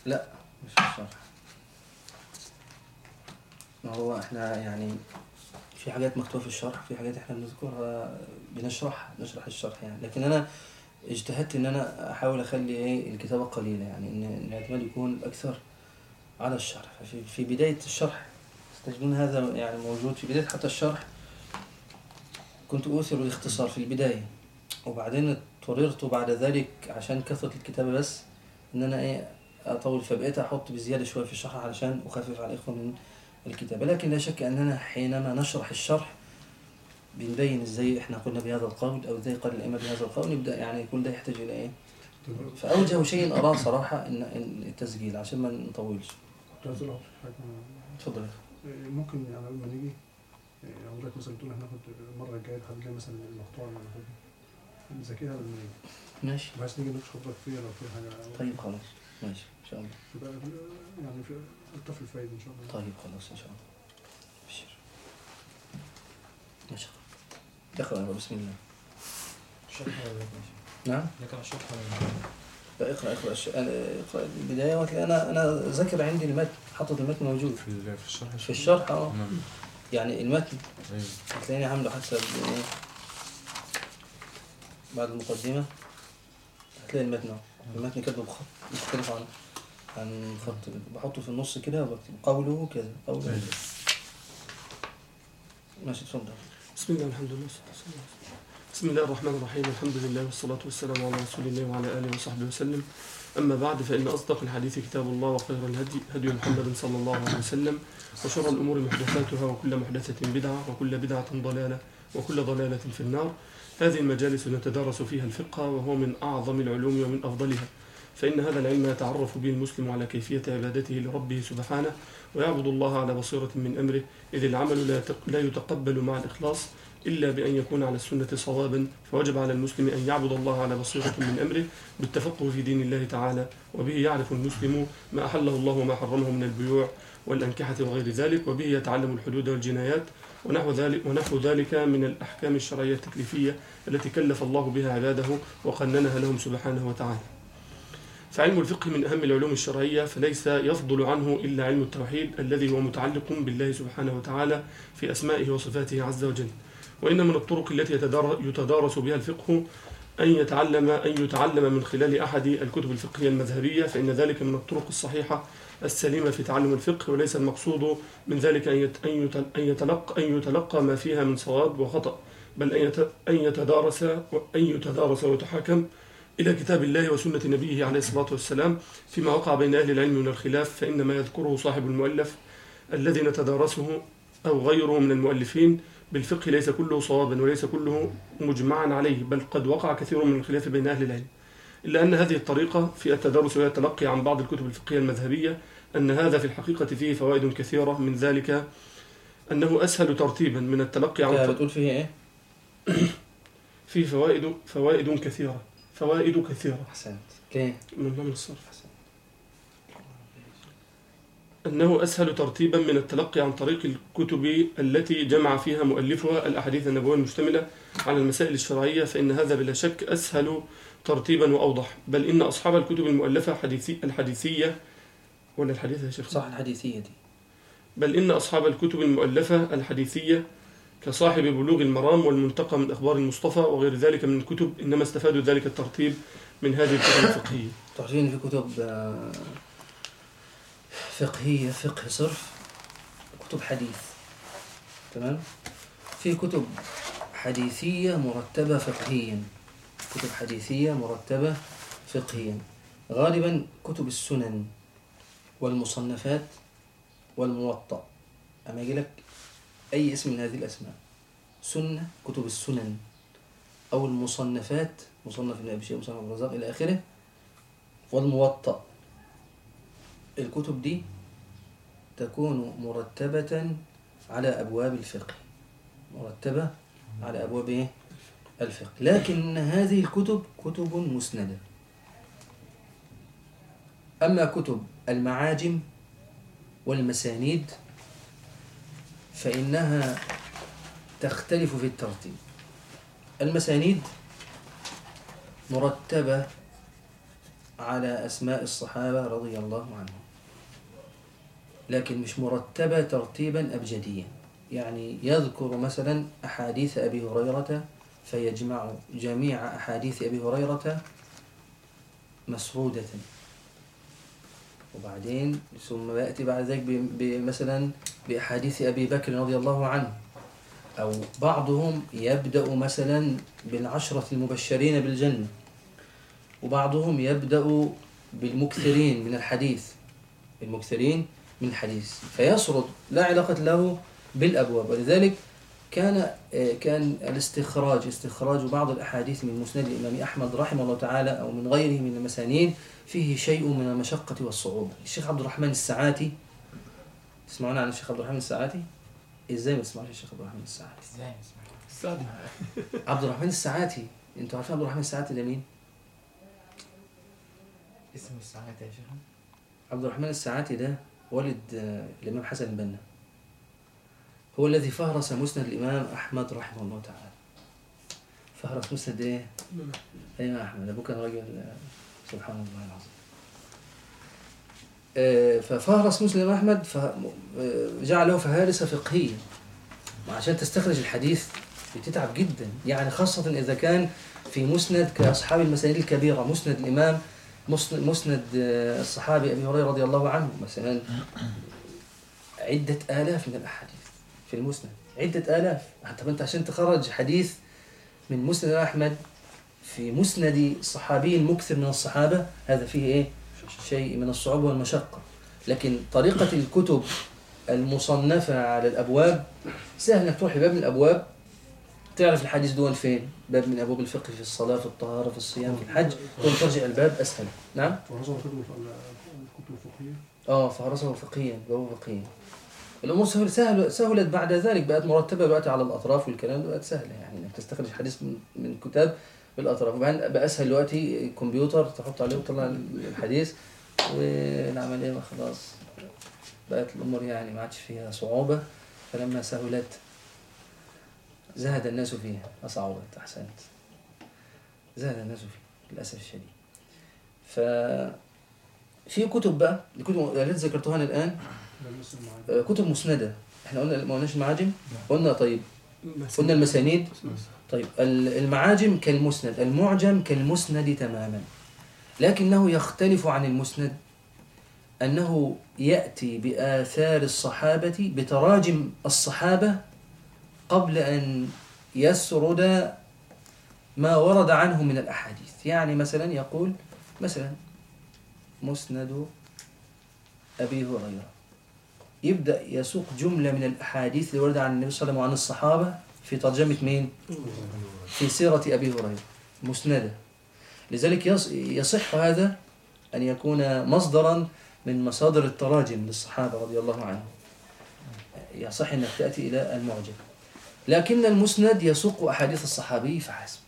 S1: لا مش في الشرح. ما هو إحنا يعني في حاجات مكتوبة في الشرح في حاجات إحنا بنذكرها بنشرح نشرح الشرح يعني. لكن أنا اجتهدت إن أنا أحاول أخلي إيه الكتابة قليلة يعني إن الاعتماد يكون أكثر على الشرح. ففي في بداية الشرح تجدون هذا يعني موجود. في بداية حتى الشرح كنت أوثر الاختصار في البداية وبعدين اضطررت بعد ذلك عشان كثرة الكتابة بس إن أنا إيه أطول. فبقيت أحط بزيادة شوية في الشرح علشان أخفف على الإخوة من الكتابة. لكن لا شك أننا حينما نشرح الشرح بنبين إزاي إحنا قلنا بهذا القول أو إزاي قال الأئمة بهذا القول نبدأ يعني كل ده يحتاج إلى إيه؟ فأوجه شيء أراه صراحة إن إن التسجيل عشان ما نطولش. اتفضل.
S3: إيه، ممكن يعني قبل ما نيجي إيه، حضرتك مثلا تقول هناخد المرة الجاية لحد جاي مثلا المقطوعه اللي هناخدها نذاكرها قبل ما نيجي.
S1: ماشي.
S3: بحيث نيجي نناقش حضرتك فيها لو في حاجة.
S1: طيب خلاص. ماشي إن شاء الله.
S3: تبقى يعني في الطفل فايد إن شاء الله.
S1: طيب خلاص إن شاء الله. أبشر ماشي اقرأ بسم الله. نعم؟
S2: ولا
S1: الش... أنا- اقرأ. البداية وهتلاقي أنا أنا ذاكر عندي المتن حاطط المتن موجود.
S4: في ال- في الشرح؟
S1: في الشرح آه.
S4: نعم.
S1: يعني المتن
S4: أيوة.
S1: هتلاقيني عامله حسب إيه بعد المقدمة. هتلاقي المتن أهو. المتن كاتبه بخط مختلف عن عن خط بحطه في النص كده وبكتب قوله كذا قوله كذا. ماشي اتفضل.
S4: بسم الله الحمد لله. بسم الله الرحمن الرحيم الحمد لله والصلاة والسلام على رسول الله وعلى آله وصحبه وسلم. أما بعد فإن أصدق الحديث كتاب الله وخير الهدي هدي محمد صلى الله عليه وسلم وشر الأمور محدثاتها وكل محدثة بدعة وكل بدعة ضلالة وكل ضلالة في النار. هذه المجالس نتدارس فيها الفقه وهو من أعظم العلوم ومن أفضلها. فإن هذا العلم يتعرف به المسلم على كيفية عبادته لربه سبحانه ويعبد الله على بصيرة من أمره إذ العمل لا لا يتقبل مع الإخلاص إلا بأن يكون على السنة صوابا فوجب على المسلم أن يعبد الله على بصيرة من أمره بالتفقه في دين الله تعالى وبه يعرف المسلم ما أحله الله وما حرمه من البيوع والأنكحة وغير ذلك وبه يتعلم الحدود والجنايات ونحو ذلك, ونحو ذلك من الأحكام الشرعية التكليفية التي كلف الله بها عباده وقننها لهم سبحانه وتعالى. فعلم الفقه من أهم العلوم الشرعية فليس يفضل عنه إلا علم التوحيد الذي هو متعلق بالله سبحانه وتعالى في أسمائه وصفاته عز وجل. وإن من الطرق التي يتدار- يتدارس بها الفقه أن يتعلم أن يتعلم من خلال أحد الكتب الفقهية المذهبية فإن ذلك من الطرق الصحيحة السليمة في تعلم الفقه وليس المقصود من ذلك أن يت- أن يت- أن يتلقى أن يتلقى ما فيها من صواب وخطأ بل أن يتدارس وأن يتدارس ويتحاكم إلى كتاب الله وسنة نبيه عليه الصلاة والسلام فيما وقع بين أهل العلم من الخلاف فإن ما يذكره صاحب المؤلف الذي نتدارسه أو غيره من المؤلفين بالفقه ليس كله صوابا وليس كله مجمعا عليه بل قد وقع كثير من الخلاف بين أهل العلم إلا أن هذه الطريقة في التدارس وهي التلقي عن بعض الكتب الفقهية المذهبية أن هذا في الحقيقة فيه فوائد كثيرة من ذلك أنه أسهل ترتيبا من التلقي عن
S1: بتقول فيها إيه؟
S4: فيه فوائد فوائد كثيرة فوائد كثيرة.
S1: احسنت ليه؟
S4: من باب الصرف.
S1: احسنت
S4: أنه أسهل ترتيبا من التلقي عن طريق الكتب التي جمع فيها مؤلفها الأحاديث النبوية المشتملة على المسائل الشرعية فإن هذا بلا شك أسهل ترتيبا وأوضح. بل إن أصحاب الكتب المؤلفة حديثي الحديثية ولا الحديث يا شيخ؟
S1: صح الحديثية دي.
S4: بل إن أصحاب الكتب المؤلفة الحديثية كصاحب بلوغ المرام والمنتقى من أخبار المصطفى وغير ذلك من الكتب إنما استفادوا ذلك الترتيب من هذه الكتب الفقهية.
S1: تعرفين في كتب آه، فقهية فقه صرف كتب حديث. تمام؟ في كتب حديثية مرتبة فقهيا. كتب حديثية مرتبة فقهيا. غالبا كتب السنن والمصنفات والموطأ. أما يجي لك أي اسم من هذه الأسماء. سنة كتب السنن أو المصنفات مصنف ابن أبي شيبة مصنف الرزاق إلى آخره. والموطأ. الكتب دي تكون مرتبة على أبواب الفقه. مرتبة على أبواب إيه؟ الفقه. لكن هذه الكتب كتب مسندة. أما كتب المعاجم والمسانيد فإنها تختلف في الترتيب. المسانيد مرتبة على أسماء الصحابة رضي الله عنهم. لكن مش مرتبة ترتيبا أبجديا. يعني يذكر مثلا أحاديث أبي هريرة فيجمع جميع أحاديث أبي هريرة مسرودة. وبعدين ثم يأتي بعد ذلك مثلا بأحاديث أبي بكر رضي الله عنه. أو بعضهم يبدأ مثلا بالعشرة المبشرين بالجنة وبعضهم يبدأ بالمكثرين من الحديث. المكثرين من الحديث. فيسرد لا علاقة له بالأبواب. ولذلك كان آه، كان الاستخراج استخراج بعض الأحاديث من مسند الإمام أحمد رحمه الله تعالى أو من غيره من المسانيد فيه شيء من المشقة والصعوبة. الشيخ عبد الرحمن السعاتي تسمعون عن الشيخ عبد الرحمن السعاتي إزاي ما تسمعوش الشيخ عبد الرحمن السعاتي
S2: إزاي
S4: السعدي
S1: عبد الرحمن السعاتي أنتوا عارفين عبد الرحمن السعاتي ده مين؟
S2: اسم الساعات يا شيخ.
S1: عبد الرحمن السعاتي ده والد آه، الإمام حسن البنا. هو الذي فهرس مسند الإمام أحمد رحمه الله تعالى. فهرس مسند إيه؟ الإمام أحمد. أبوه كان راجل آه، سبحان الله. العظيم آه، ففهرس مسلم أحمد فجعله فهارس فقهيا وعشان تستخرج الحديث بتتعب جدا. يعني خاصة إذا كان في مسند كأصحاب المسانيد الكبيرة مسند الإمام مسند, مسند آه، الصحابي أبي هريرة رضي الله عنه. مثلا عدة آلاف من الأحاديث في المسند. عدة آلاف. حتى أنت عشان تخرج حديث من مسند أحمد في مسند صحابي مكثر من الصحابة هذا فيه إيه؟ شيء من الصعوبة والمشقة. لكن طريقة الكتب المصنفة على الأبواب سهل إنك تروح لباب من الأبواب تعرف الحديث دون فين؟ باب من أبواب الفقه في الصلاة في الطهارة في الصيام في الحج ثم ترجع الباب أسهل. نعم؟
S3: الكتب الفقهية؟
S1: آه فهرسه فقهيا باب فقهيا الأمور سهل سهل سهلت بعد ذلك بقت مرتبة دلوقتي على الأطراف والكلام ده بقت سهلة يعني إنك تستخرج حديث من من كتاب بالأطراف. وبعدين بقى اسهل دلوقتي الكمبيوتر تحط عليه وتطلع الحديث والعملية بقى خلاص. بقت الأمور يعني ما عادش فيها صعوبة. فلما سهلت زهد الناس فيها. أصعبت أحسنت. زهد الناس فيها للأسف الشديد. ف في كتب بقى الكتب الآن
S3: ده مثل معانا
S1: آه، كتب مسندة. إحنا قلنا ما قلناش المعاجم. قلنا طيب. قلنا المسانيد. طيب ال- المعاجم كالمسند المعجم كالمسند تماما. لكنه يختلف عن المسند أنه يأتي بآثار الصحابة بتراجم الصحابة قبل أن يسرد ما ورد عنه من الأحاديث. يعني مثلا يقول مثلا مسند أبي هريرة. يبدأ يسوق جملة من الأحاديث اللي ورد عن النبي صلى الله عليه وسلم وعن الصحابة. في ترجمة مين؟ في سيرة أبي هريرة مسندة. لذلك يص- يصح هذا أن يكون مصدرا من مصادر التراجم للصحابة رضي الله عنهم. يصح أنك تأتي إلى المعجم. لكن المسند يسوق أحاديث الصحابي فحسب.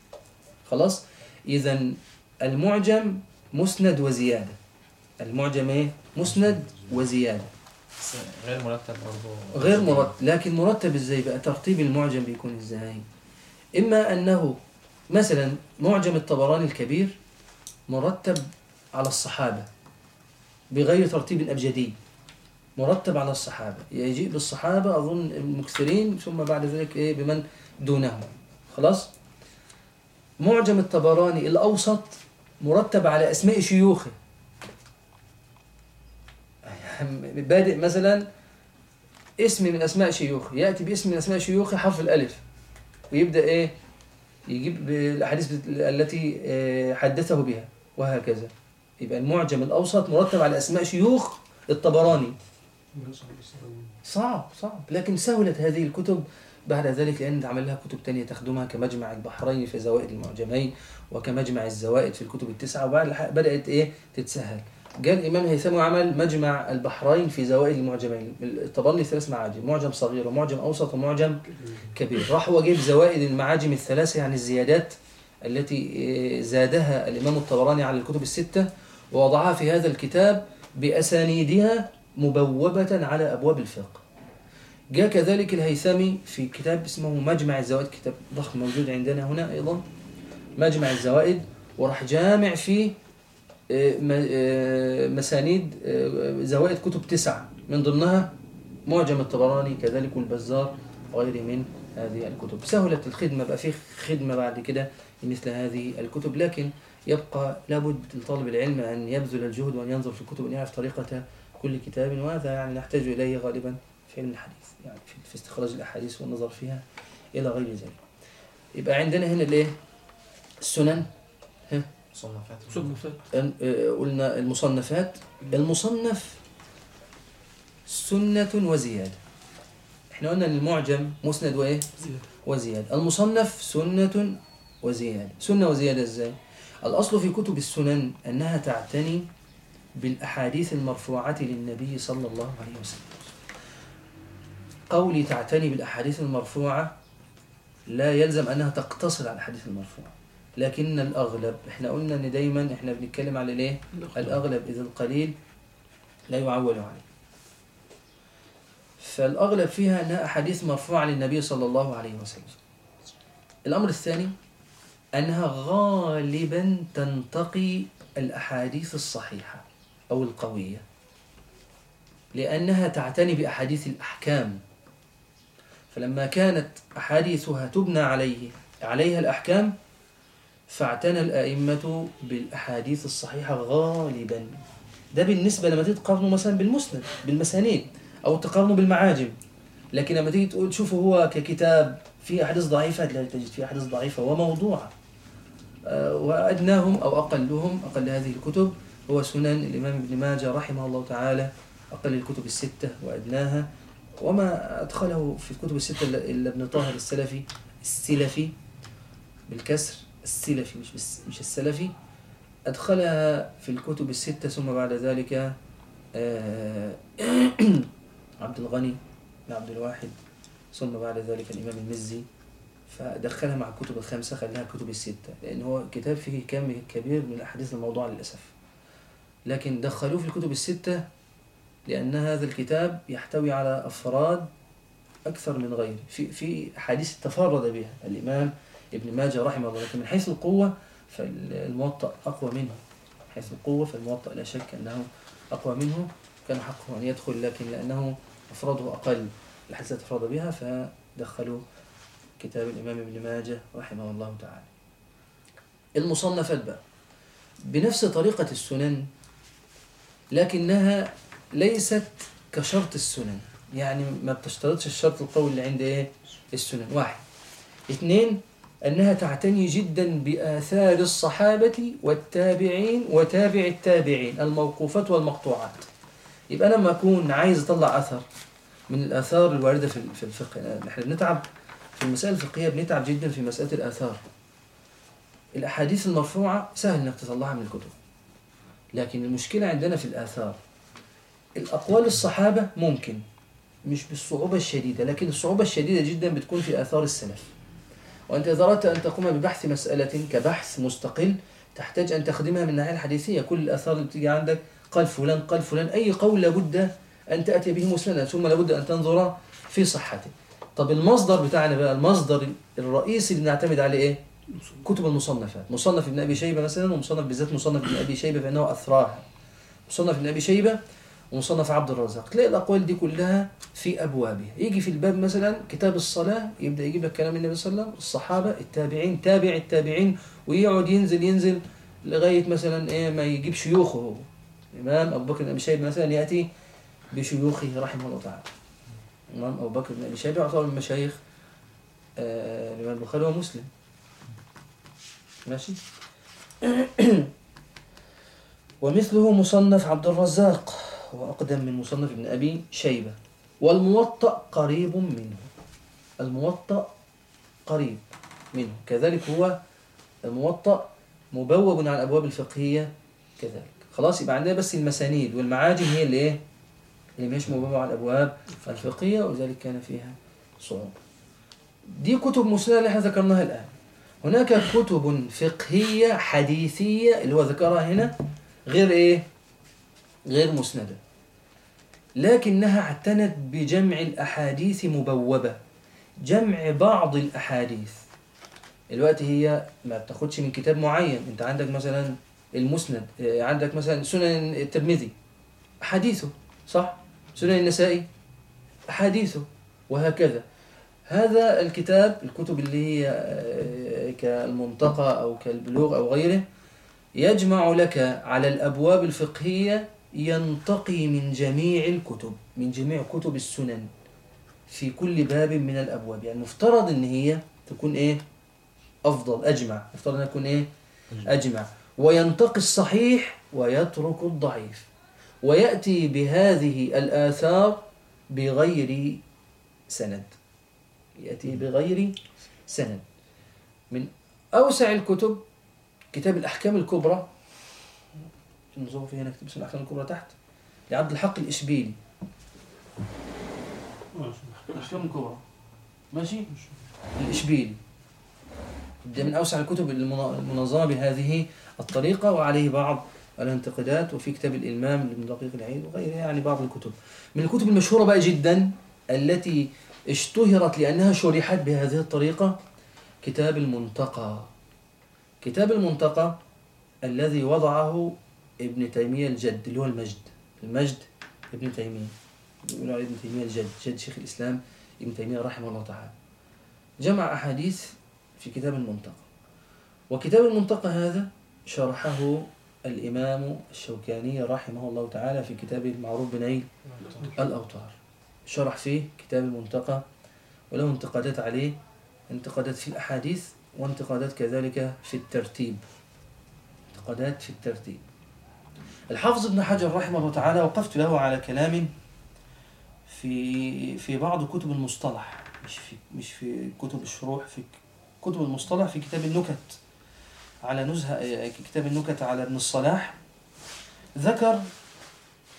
S1: خلاص؟ إذا المعجم مسند وزيادة. المعجم إيه؟ مسند وزيادة.
S2: غير مرتب برضه
S1: غير مرتب. لكن مرتب إزاي بقى ترتيب المعجم بيكون إزاي؟ إما أنه مثلا معجم الطبراني الكبير مرتب على الصحابة بغير ترتيب ابجدي مرتب على الصحابة. يجيء بالصحابة أظن المكثرين ثم بعد ذلك إيه؟ بمن دونهم. خلاص؟ معجم الطبراني الأوسط مرتب على أسماء شيوخه. بادئ مثلا اسم من أسماء شيوخه يأتي باسم من أسماء شيوخه حرف الألف ويبدأ إيه؟ يجيب الأحاديث التي آه، حدثه بها وهكذا. يبقى المعجم الأوسط مرتب على أسماء شيوخ الطبراني. صعب صعب. لكن سهلت هذه الكتب بعد ذلك لأن عمل لها كتب تانية تخدمها كمجمع البحرين في زوائد المعجمين وكمجمع الزوائد في الكتب التسعة وبعد بدأت إيه؟ تتسهل. جاء الإمام هيثم وعمل مجمع البحرين في زوائد المعجمين. الطبراني ثلاث معاجم معجم صغير ومعجم أوسط ومعجم كبير. راح وجيب زوائد المعاجم الثلاثة يعني الزيادات التي إيه، زادها الإمام الطبراني على الكتب الستة ووضعها في هذا الكتاب بأسانيدها مبوبة على أبواب الفقه. جاء كذلك الهيثمي في كتاب اسمه مجمع الزوائد كتاب ضخم موجود عندنا هنا أيضا. مجمع الزوائد وراح جامع فيه آه، آه، مسانيد آه، زوائد كتب تسعة. من ضمنها معجم الطبراني كذلك والبزار وغيره من هذه الكتب. سهلت الخدمة بقى في خدمة بعد كده لمثل هذه الكتب. لكن يبقى لابد لطالب العلم أن يبذل الجهد وأن ينظر في الكتب وأن يعرف طريقة كل كتاب. وهذا يعني نحتاج إليه غالبا في علم الحديث يعني في- استخراج الأحاديث والنظر فيها إلى غير ذلك. يبقى عندنا هنا الإيه؟ السنن.
S2: مصنفات
S4: صنفات
S1: ال- آه، قلنا المصنفات. المصنف سنة وزيادة. إحنا قلنا إن المعجم مسند وإيه؟
S4: زيادة.
S1: وزيادة. المصنف سنة وزيادة. سنة وزيادة إزاي؟ الأصل في كتب السنن أنها تعتني بالأحاديث المرفوعة للنبي صلى الله عليه وسلم. قولي تعتني بالأحاديث المرفوعة لا يلزم أنها تقتصر على الأحاديث المرفوعة. لكن الأغلب إحنا قلنا أن دايما إحنا بنتكلم على الإيه؟ الأغلب إذا القليل لا يعول عليه. فالأغلب فيها أنها أحاديث مرفوعة للنبي صلى الله عليه وسلم. الأمر الثاني أنها غالبا تنتقي الأحاديث الصحيحة أو القوية لأنها تعتني بأحاديث الأحكام. فلما كانت أحاديثها تبنى عليه عليها الأحكام فاعتنى الأئمة بالأحاديث الصحيحة غالبا. ده بالنسبة لما تيجي تقارنه مثلا بالمسند بالمسانيد أو تقارنه بالمعاجم. لكن لما تيجي تقول شوفوا هو ككتاب في أحاديث ضعيفة لا تجد فيه أحاديث ضعيفة وموضوعة آه، وأدناهم أو أقلهم أقل هذه الكتب هو سنن الإمام ابن ماجه رحمه الله تعالى أقل الكتب الستة وأدناها. وما أدخله في الكتب الستة إلا ابن طاهر السلفي السلفي بالكسر. السلفي مش بس مش السلفي. أدخلها في الكتب الستة ثم بعد ذلك آه، عبد الغني بن عبد الواحد ثم بعد ذلك الإمام المزي. فدخلها مع الكتب الخمسة خلاها الكتب الستة. لأن هو كتاب فيه كم كبير من الأحاديث الموضوعة للأسف. لكن دخلوه في الكتب الستة لأن هذا الكتاب يحتوي على أفراد أكثر من غيره. في في أحاديث تفرد بها. الإمام ابن ماجه رحمه الله لكن من حيث القوة فالموطأ أقوى منه. من حيث القوة فالموطأ لا شك أنه أقوى منه كان حقه أن يدخل لكن لأنه أفراده أقل الأحاديث التي تفرد بها فدخلوا كتاب الإمام ابن ماجه رحمه الله تعالى. المصنفات بقى بنفس طريقة السنن لكنها ليست كشرط السنن. يعني ما بتشترطش الشرط القوي اللي عند إيه؟ السنن. واحد. اثنين أنها تعتني جدا بآثار الصحابة والتابعين وتابع التابعين الموقوفات والمقطوعات. يبقى أنا لما أكون عايز أطلع أثر من الآثار الواردة في الفقه نحن بنتعب في المسائل الفقهية بنتعب جدا في مسألة الآثار. الأحاديث المرفوعة سهل إنك تطلعها من الكتب. لكن المشكلة عندنا في الآثار الأقوال الصحابة ممكن مش بالصعوبة الشديدة لكن الصعوبة الشديدة جدا بتكون في آثار السلف. وأنت إذا أردت أن تقوم ببحث مسألة كبحث مستقل تحتاج أن تخدمها من الناحية الحديثية. كل الآثار اللي بتيجي عندك قال فلان قال فلان أي قول لابد أن تأتي به مسندا ثم لابد أن تنظر في صحته. طب المصدر بتاعنا بقى المصدر الرئيسي اللي بنعتمد عليه إيه؟ كتب المصنفات. مصنف ابن أبي شيبة مثلا ومصنف بالذات مصنف ابن أبي شيبة فإنه أثراها. مصنف ابن أبي شيبة ومصنف عبد الرزاق. تلاقي الأقوال دي كلها في أبوابها. يجي في الباب مثلا كتاب الصلاة يبدأ يجيب لك كلام النبي صلى الله عليه وسلم الصحابة التابعين تابع التابعين ويقعد ينزل ينزل لغاية مثلا إيه ما يجيب شيوخه. هو الإمام أبو بكر بن أبي شيبة مثلا يأتي بشيوخه رحمه الله تعالى. الإمام أبو بكر بن أبي شيبة يعتبر من مشايخ آه، الإمام البخاري ومسلم. ماشي؟ ومثله مصنف عبد الرزاق. هو أقدم من مصنف ابن أبي شيبة. والموطأ قريب منه. الموطأ قريب منه. كذلك هو الموطأ مبوب على الأبواب الفقهية كذلك. خلاص يبقى عندنا بس المسانيد والمعاجم هي اللي إيه؟ اللي مش مبوبة على الأبواب الفقهية ولذلك كان فيها صعوبة. دي كتب مسندة اللي إحنا ذكرناها الآن. هناك كتب فقهية حديثية اللي هو ذكرها هنا غير إيه؟ غير مسندة. لكنها اعتنت بجمع الأحاديث مبوبة جمع بعض الأحاديث. الوقت هي ما بتاخدش من كتاب معين. انت عندك مثلا المسند آه، عندك مثلا سنن الترمذي. أحاديثه صح؟ سنن النسائي أحاديثه وهكذا. هذا الكتاب الكتب اللي هي آه، كالمنطقة أو كالبلوغ أو غيره يجمع لك على الأبواب الفقهية ينتقي من جميع الكتب من جميع كتب السنن في كل باب من الأبواب. يعني مفترض إن هي تكون إيه؟ أفضل أجمع. مفترض أن يكون إيه؟ أجمع. وينتقي الصحيح ويترك الضعيف. ويأتي بهذه الآثار بغير سند. يأتي بغير سند. من أوسع الكتب كتاب الأحكام الكبرى. في هنا كتاب اسمه الأحكام الكبرى تحت لعبد الحق الإشبيلي. الأحكام الكبرى. ماشي؟ الإشبيلي. ده من أوسع الكتب المن- المنظمة بهذه الطريقة وعليه بعض الانتقادات وفي كتاب الإلمام لابن دقيق العيد وغيره يعني بعض الكتب. من الكتب المشهورة بقى جدا التي اشتهرت لأنها شرحت بهذه الطريقة كتاب المنتقى. كتاب المنتقى الذي وضعه ابن تيمية الجد اللي هو المجد. المجد ابن تيمية. بيقولوا عليه ابن تيمية الجد جد شيخ الإسلام ابن تيمية رحمه الله تعالى. جمع أحاديث في كتاب المنتقى وكتاب المنتقى هذا شرحه الإمام الشوكاني رحمه الله تعالى في كتابه المعروف بنيل الأوطار شرح فيه كتاب المنتقى وله انتقادات عليه انتقادات في الأحاديث وانتقادات كذلك في الترتيب. انتقادات في الترتيب. الحافظ ابن حجر رحمه الله تعالى وقفت له على كلام في في بعض كتب المصطلح مش في مش في كتب الشروح في كتب المصطلح في كتاب النكت على نزهة كتاب النكت على ابن الصلاح. ذكر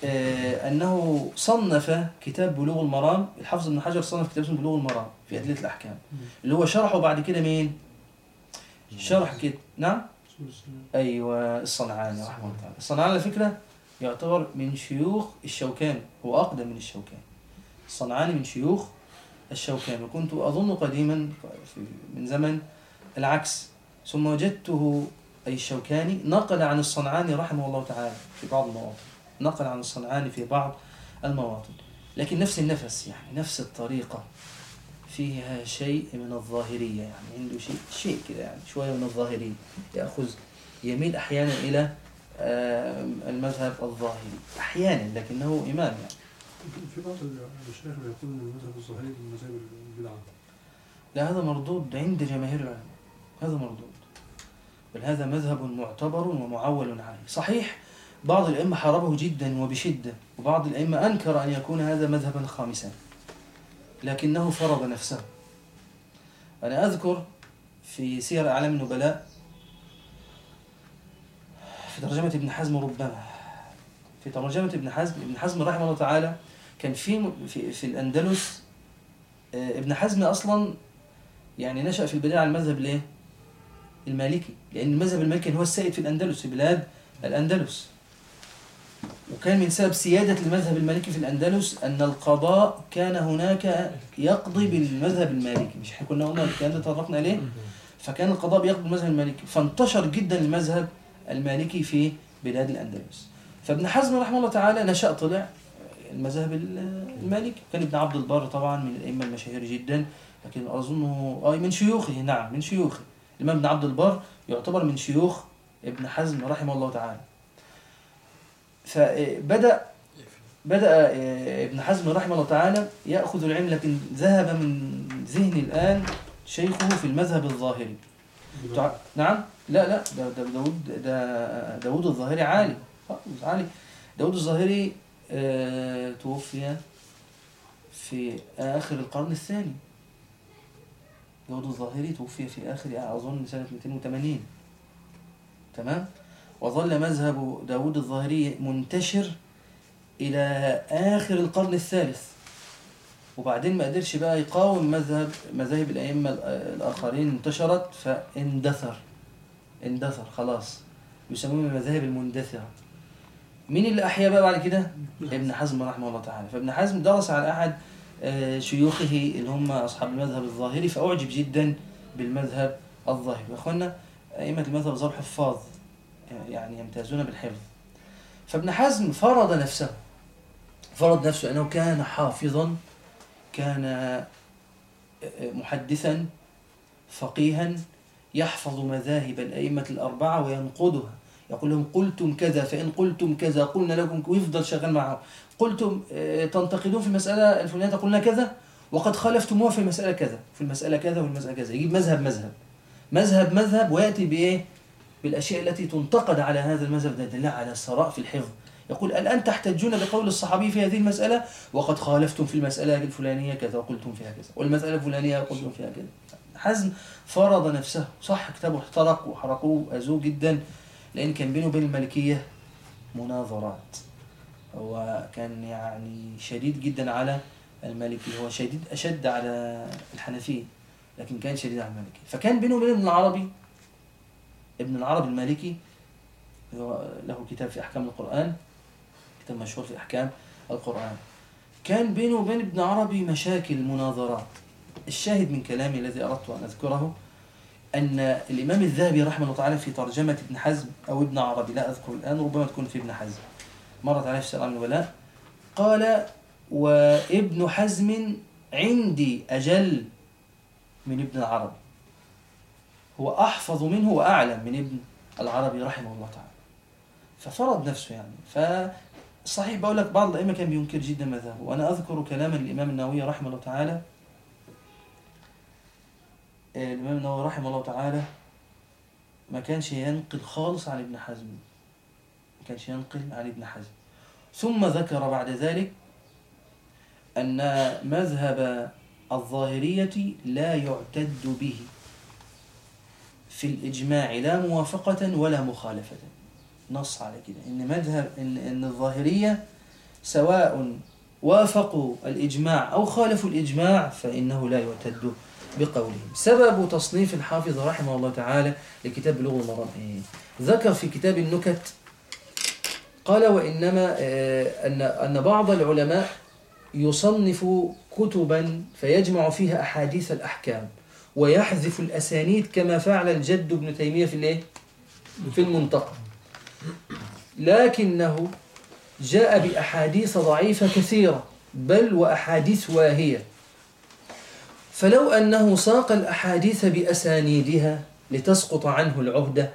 S1: آه، أنه صنف كتاب بلوغ المرام الحافظ ابن حجر صنف كتاب اسمه بلوغ المرام في أدلة الأحكام اللي هو شرحه بعد كده مين؟ شرح كده نعم؟ أيوة الصنعاني رحمه الله تعالى. الصنعاني على فكرة يعتبر من شيوخ الشوكاني هو أقدم من الشوكاني الصنعاني من شيوخ الشوكاني وكنت أظن قديما من زمن العكس. ثم وجدته أي الشوكاني نقل عن الصنعاني رحمه الله تعالى في بعض المواطن. نقل عن الصنعاني في بعض المواطن. لكن نفس النفس يعني نفس الطريقة. فيها شيء من الظاهرية يعني عنده شيء شيء كده يعني شوية من الظاهرية يأخذ يميل أحيانا إلى المذهب الظاهري أحيانا لكنه إمام يعني.
S3: في بعض المشايخ بيقول إن المذهب الظاهري من مذاهب البدعة.
S1: لا هذا مردود عند جماهير العلماء هذا مردود. بل هذا مذهب معتبر ومعول عليه. صحيح بعض الأئمة حاربه جدا وبشدة وبعض الأئمة أنكر أن يكون هذا مذهبا خامسا. لكنه فرض نفسه. أنا أذكر في سير أعلام النبلاء في ترجمة ابن حزم ربما. في ترجمة ابن حزم ابن حزم رحمه الله تعالى كان في في, في الأندلس آه، ابن حزم أصلا يعني نشأ في البداية على المذهب الايه؟ المالكي. لأن المذهب المالكي هو السائد في الأندلس في بلاد الأندلس. وكان من سبب سيادة المذهب المالكي في الأندلس أن القضاء كان هناك يقضي بالمذهب المالكي. مش إحنا كنا قلنا الكلام ده تطرقنا إليه. فكان القضاء بيقضي بالمذهب المالكي. فانتشر جدا المذهب المالكي في بلاد الأندلس. فابن حزم رحمه الله تعالى نشأ طلع المذهب المالكي. كان ابن عبد البر طبعا من الأئمة المشاهير جدا لكن أظنه آه من شيوخه. نعم من شيوخه. الإمام ابن عبد البر يعتبر من شيوخ ابن حزم رحمه الله تعالى. فبدأ بدأ ابن حزم رحمه الله تعالى يأخذ العلم لكن ذهب من ذهني الآن شيخه في المذهب الظاهري. تع- نعم؟ لا لا ده ده داود ده داود الظاهري عالي خالص عالي داود الظاهري آه، توفي في آخر القرن الثاني. داود الظاهري توفي في آخر أظن سنة 280 تمام؟ وظل مذهب داود الظاهري منتشر إلى آخر القرن الثالث. وبعدين ما قدرش بقى يقاوم مذهب مذاهب الأئمة الآخرين انتشرت فاندثر. اندثر خلاص. يسمونه المذاهب المندثرة. مين اللي أحيا بقى بعد كده؟ ابن حزم رحمه الله تعالى. فابن حزم درس على أحد آه، شيوخه اللي هم أصحاب المذهب الظاهري فأعجب جدا بالمذهب الظاهري. يا أخوانا أئمة المذهب الظاهري حفاظ. يعني يمتازون بالحفظ. فابن حزم فرض نفسه. فرض نفسه أنه كان حافظا كان آه، محدثا فقيها يحفظ مذاهب الأئمة الأربعة وينقضها يقول لهم قلتم كذا فإن قلتم كذا قلنا لكم ويفضل شغال معهم. قلتم آه، تنتقدون في المسألة الفلانية تقولنا كذا وقد خالفتموها في المسألة كذا. في المسألة كذا وفي المسألة كذا. يجيب مذهب مذهب. مذهب مذهب ويأتي بإيه؟ بالأشياء التي تنتقد على هذا المذهب ده دل على الثراء في الحفظ. يقول الآن تحتجون بقول الصحابي في هذه المسألة؟ وقد خالفتم في المسألة الفلانية كذا وقلتم فيها كذا. والمسألة الفلانية قلتم فيها كذا. حزم فرض نفسه. صح كتابه احترق وحرقوه. أذوه جدا. لأن كان بينه وبين الملكية مناظرات. هو كان يعني شديد جدا على المالكي هو شديد أشد على الحنفية لكن كان شديد على المالكي فكان بينه وبين ابن العربي ابن العربي المالكي له كتاب في أحكام القرآن كتاب مشهور في أحكام القرآن. كان بينه وبين ابن عربي مشاكل مناظرات. الشاهد من كلامي الذي أردت أن أذكره أن الإمام الذهبي رحمه الله تعالى في ترجمة ابن حزم أو ابن عربي لا أذكر الآن ربما تكون في ابن حزم. مرت عليه في سلام الولاء. قال وابن حزم عندي أجل من ابن العربي هو أحفظ منه وأعلم من ابن العربي رحمه الله تعالى. ففرض نفسه يعني. فصحيح بقول لك بعض الأئمة كان بينكر جدا مذهبه. وأنا أذكر كلاما الإمام النووي رحمه الله تعالى. آه، الإمام النووي رحمه الله تعالى ما كانش ينقل خالص عن ابن حزم. ما كانش ينقل عن ابن حزم. ثم ذكر بعد ذلك أن مذهب الظاهرية لا يعتد به. في الإجماع لا موافقة ولا مخالفة. نص على كده. إن مذهب إن, إن الظاهرية سواء وافقوا الإجماع أو خالفوا الإجماع فإنه لا يعتد بقولهم. سبب تصنيف الحافظ رحمه الله تعالى لكتاب بلوغ المرام؟ ذكر في كتاب النكت قال وإنما آه، أن أن بعض العلماء يصنف كتبا فيجمع فيها أحاديث الأحكام. ويحذف الأسانيد كما فعل الجد ابن تيمية في الإيه؟ في المنطقة لكنه جاء بأحاديث ضعيفة كثيرة بل وأحاديث واهية فلو أنه ساق الأحاديث بأسانيدها لتسقط عنه العهدة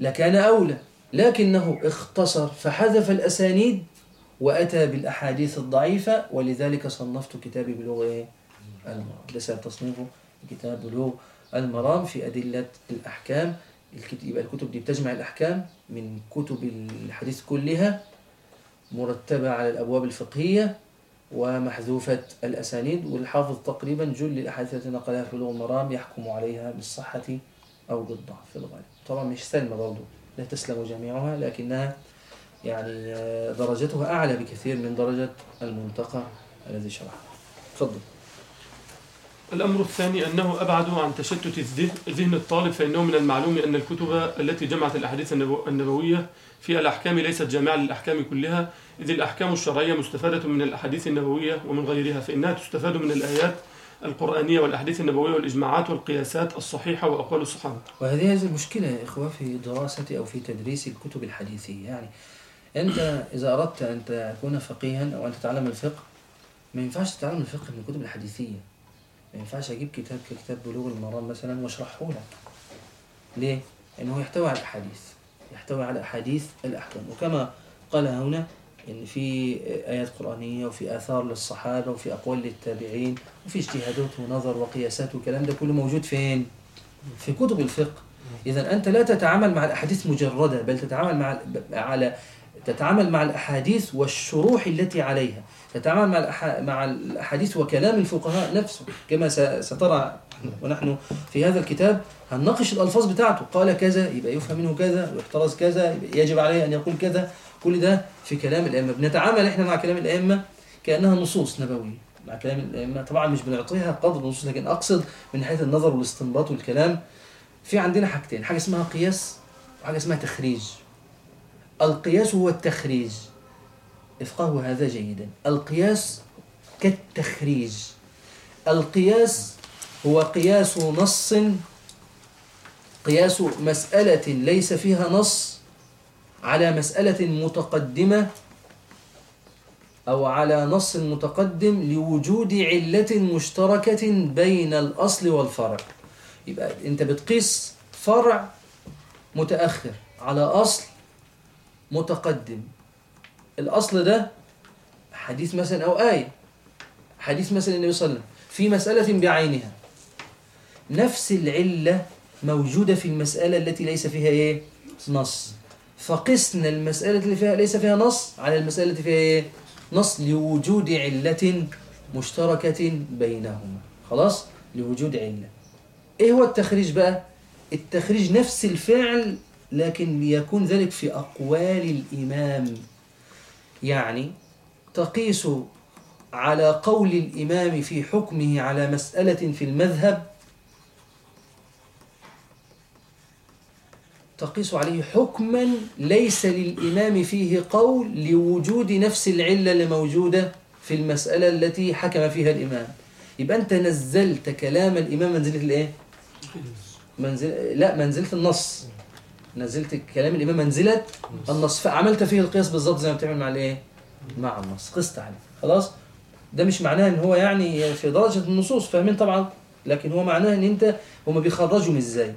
S1: لكان أولى لكنه اختصر فحذف الأسانيد وأتى بالأحاديث الضعيفة ولذلك صنفت كتابي بلغة إيه؟ المرام. سبب تصنيفه كتاب بلوغ المرام في أدلة الأحكام. يبقى الكتب دي بتجمع الأحكام من كتب الحديث كلها مرتبة على الأبواب الفقهية ومحذوفة الأسانيد والحافظ تقريبا جل الأحاديث التي نقلها في بلوغ المرام يحكم عليها بالصحة أو بالضعف في الغالب. طبعا مش سلمة برضو لا تسلم جميعها لكنها يعني درجتها أعلى بكثير من درجة المنتقى الذي شرحه. تفضل.
S4: الأمر الثاني أنه أبعد عن تشتت ذهن الطالب فإنه من المعلوم أن الكتب التي جمعت الأحاديث النبوية في الأحكام ليست جامعة للأحكام كلها. إذ الأحكام الشرعية مستفادة من الأحاديث النبوية ومن غيرها فإنها تستفاد من الآيات القرآنية والأحاديث النبوية والإجماعات والقياسات الصحيحة وأقوال الصحابة.
S1: وهذه هذه المشكلة يا إخوة في دراسة أو في تدريس الكتب الحديثية. يعني أنت إذا أردت أن تكون فقيها أو أن تتعلم الفقه ما ينفعش تتعلم الفقه من الكتب الحديثية. ما ينفعش أجيب كتاب كتاب بلوغ المرام مثلا وأشرحه لك ليه؟ لأنه يحتوي على الأحاديث يحتوي على أحاديث الأحكام وكما قال هنا إن في آيات قرآنية وفي آثار للصحابة وفي أقوال للتابعين وفي اجتهادات ونظر وقياسات والكلام ده كله موجود فين؟ في كتب الفقه إذا أنت لا تتعامل مع الأحاديث مجردة بل تتعامل مع على تتعامل مع الأحاديث والشروح التي عليها تتعامل مع مع الأحاديث وكلام الفقهاء نفسه. كما سترى ونحن في هذا الكتاب هنناقش الألفاظ بتاعته؟ قال كذا يبقى يفهم منه كذا ويحترز كذا يجب عليه أن يقول كذا. كل ده في كلام الأئمة. بنتعامل إحنا مع كلام الأئمة كأنها نصوص نبوية. مع كلام الأئمة طبعا مش بنعطيها قدر النصوص لكن أقصد من حيث النظر والاستنباط والكلام في عندنا حاجتين. حاجة اسمها قياس وحاجة اسمها تخريج. القياس هو التخريج. افقهوا هذا جيدا. القياس كالتخريج. القياس هو قياس نص قياس مسألة ليس فيها نص على مسألة متقدمة أو على نص متقدم لوجود علة مشتركة بين الأصل والفرع. يبقى أنت بتقيس فرع متأخر على أصل متقدم. الأصل ده حديث مثلا أو آية. حديث مثلا النبي صلى الله عليه وسلم في مسألة بعينها. نفس العلة موجودة في المسألة التي ليس فيها إيه؟ نص. فقسنا المسألة اللي فيها ليس فيها نص على المسألة التي فيها إيه؟ نص لوجود علة مشتركة بينهما. خلاص؟ لوجود علة. إيه هو التخريج بقى؟ التخريج نفس الفعل لكن يكون ذلك في أقوال الإمام. يعني تقيس على قول الإمام في حكمه على مسألة في المذهب تقيس عليه حكما ليس للإمام فيه قول لوجود نفس العلة الموجودة في المسألة التي حكم فيها الإمام. يبقى أنت نزلت كلام الإمام منزلة الإيه؟ منزل لا منزلة النص. نزلت كلام الإمام منزلة النص فعملت فيه القياس بالظبط زي ما بتعمل مع الإيه؟ مع النص. قست عليه. خلاص؟ ده مش معناه إن هو يعني في درجة النصوص فاهمين طبعا؟ لكن هو معناه إن أنت هما بيخرجوا إزاي؟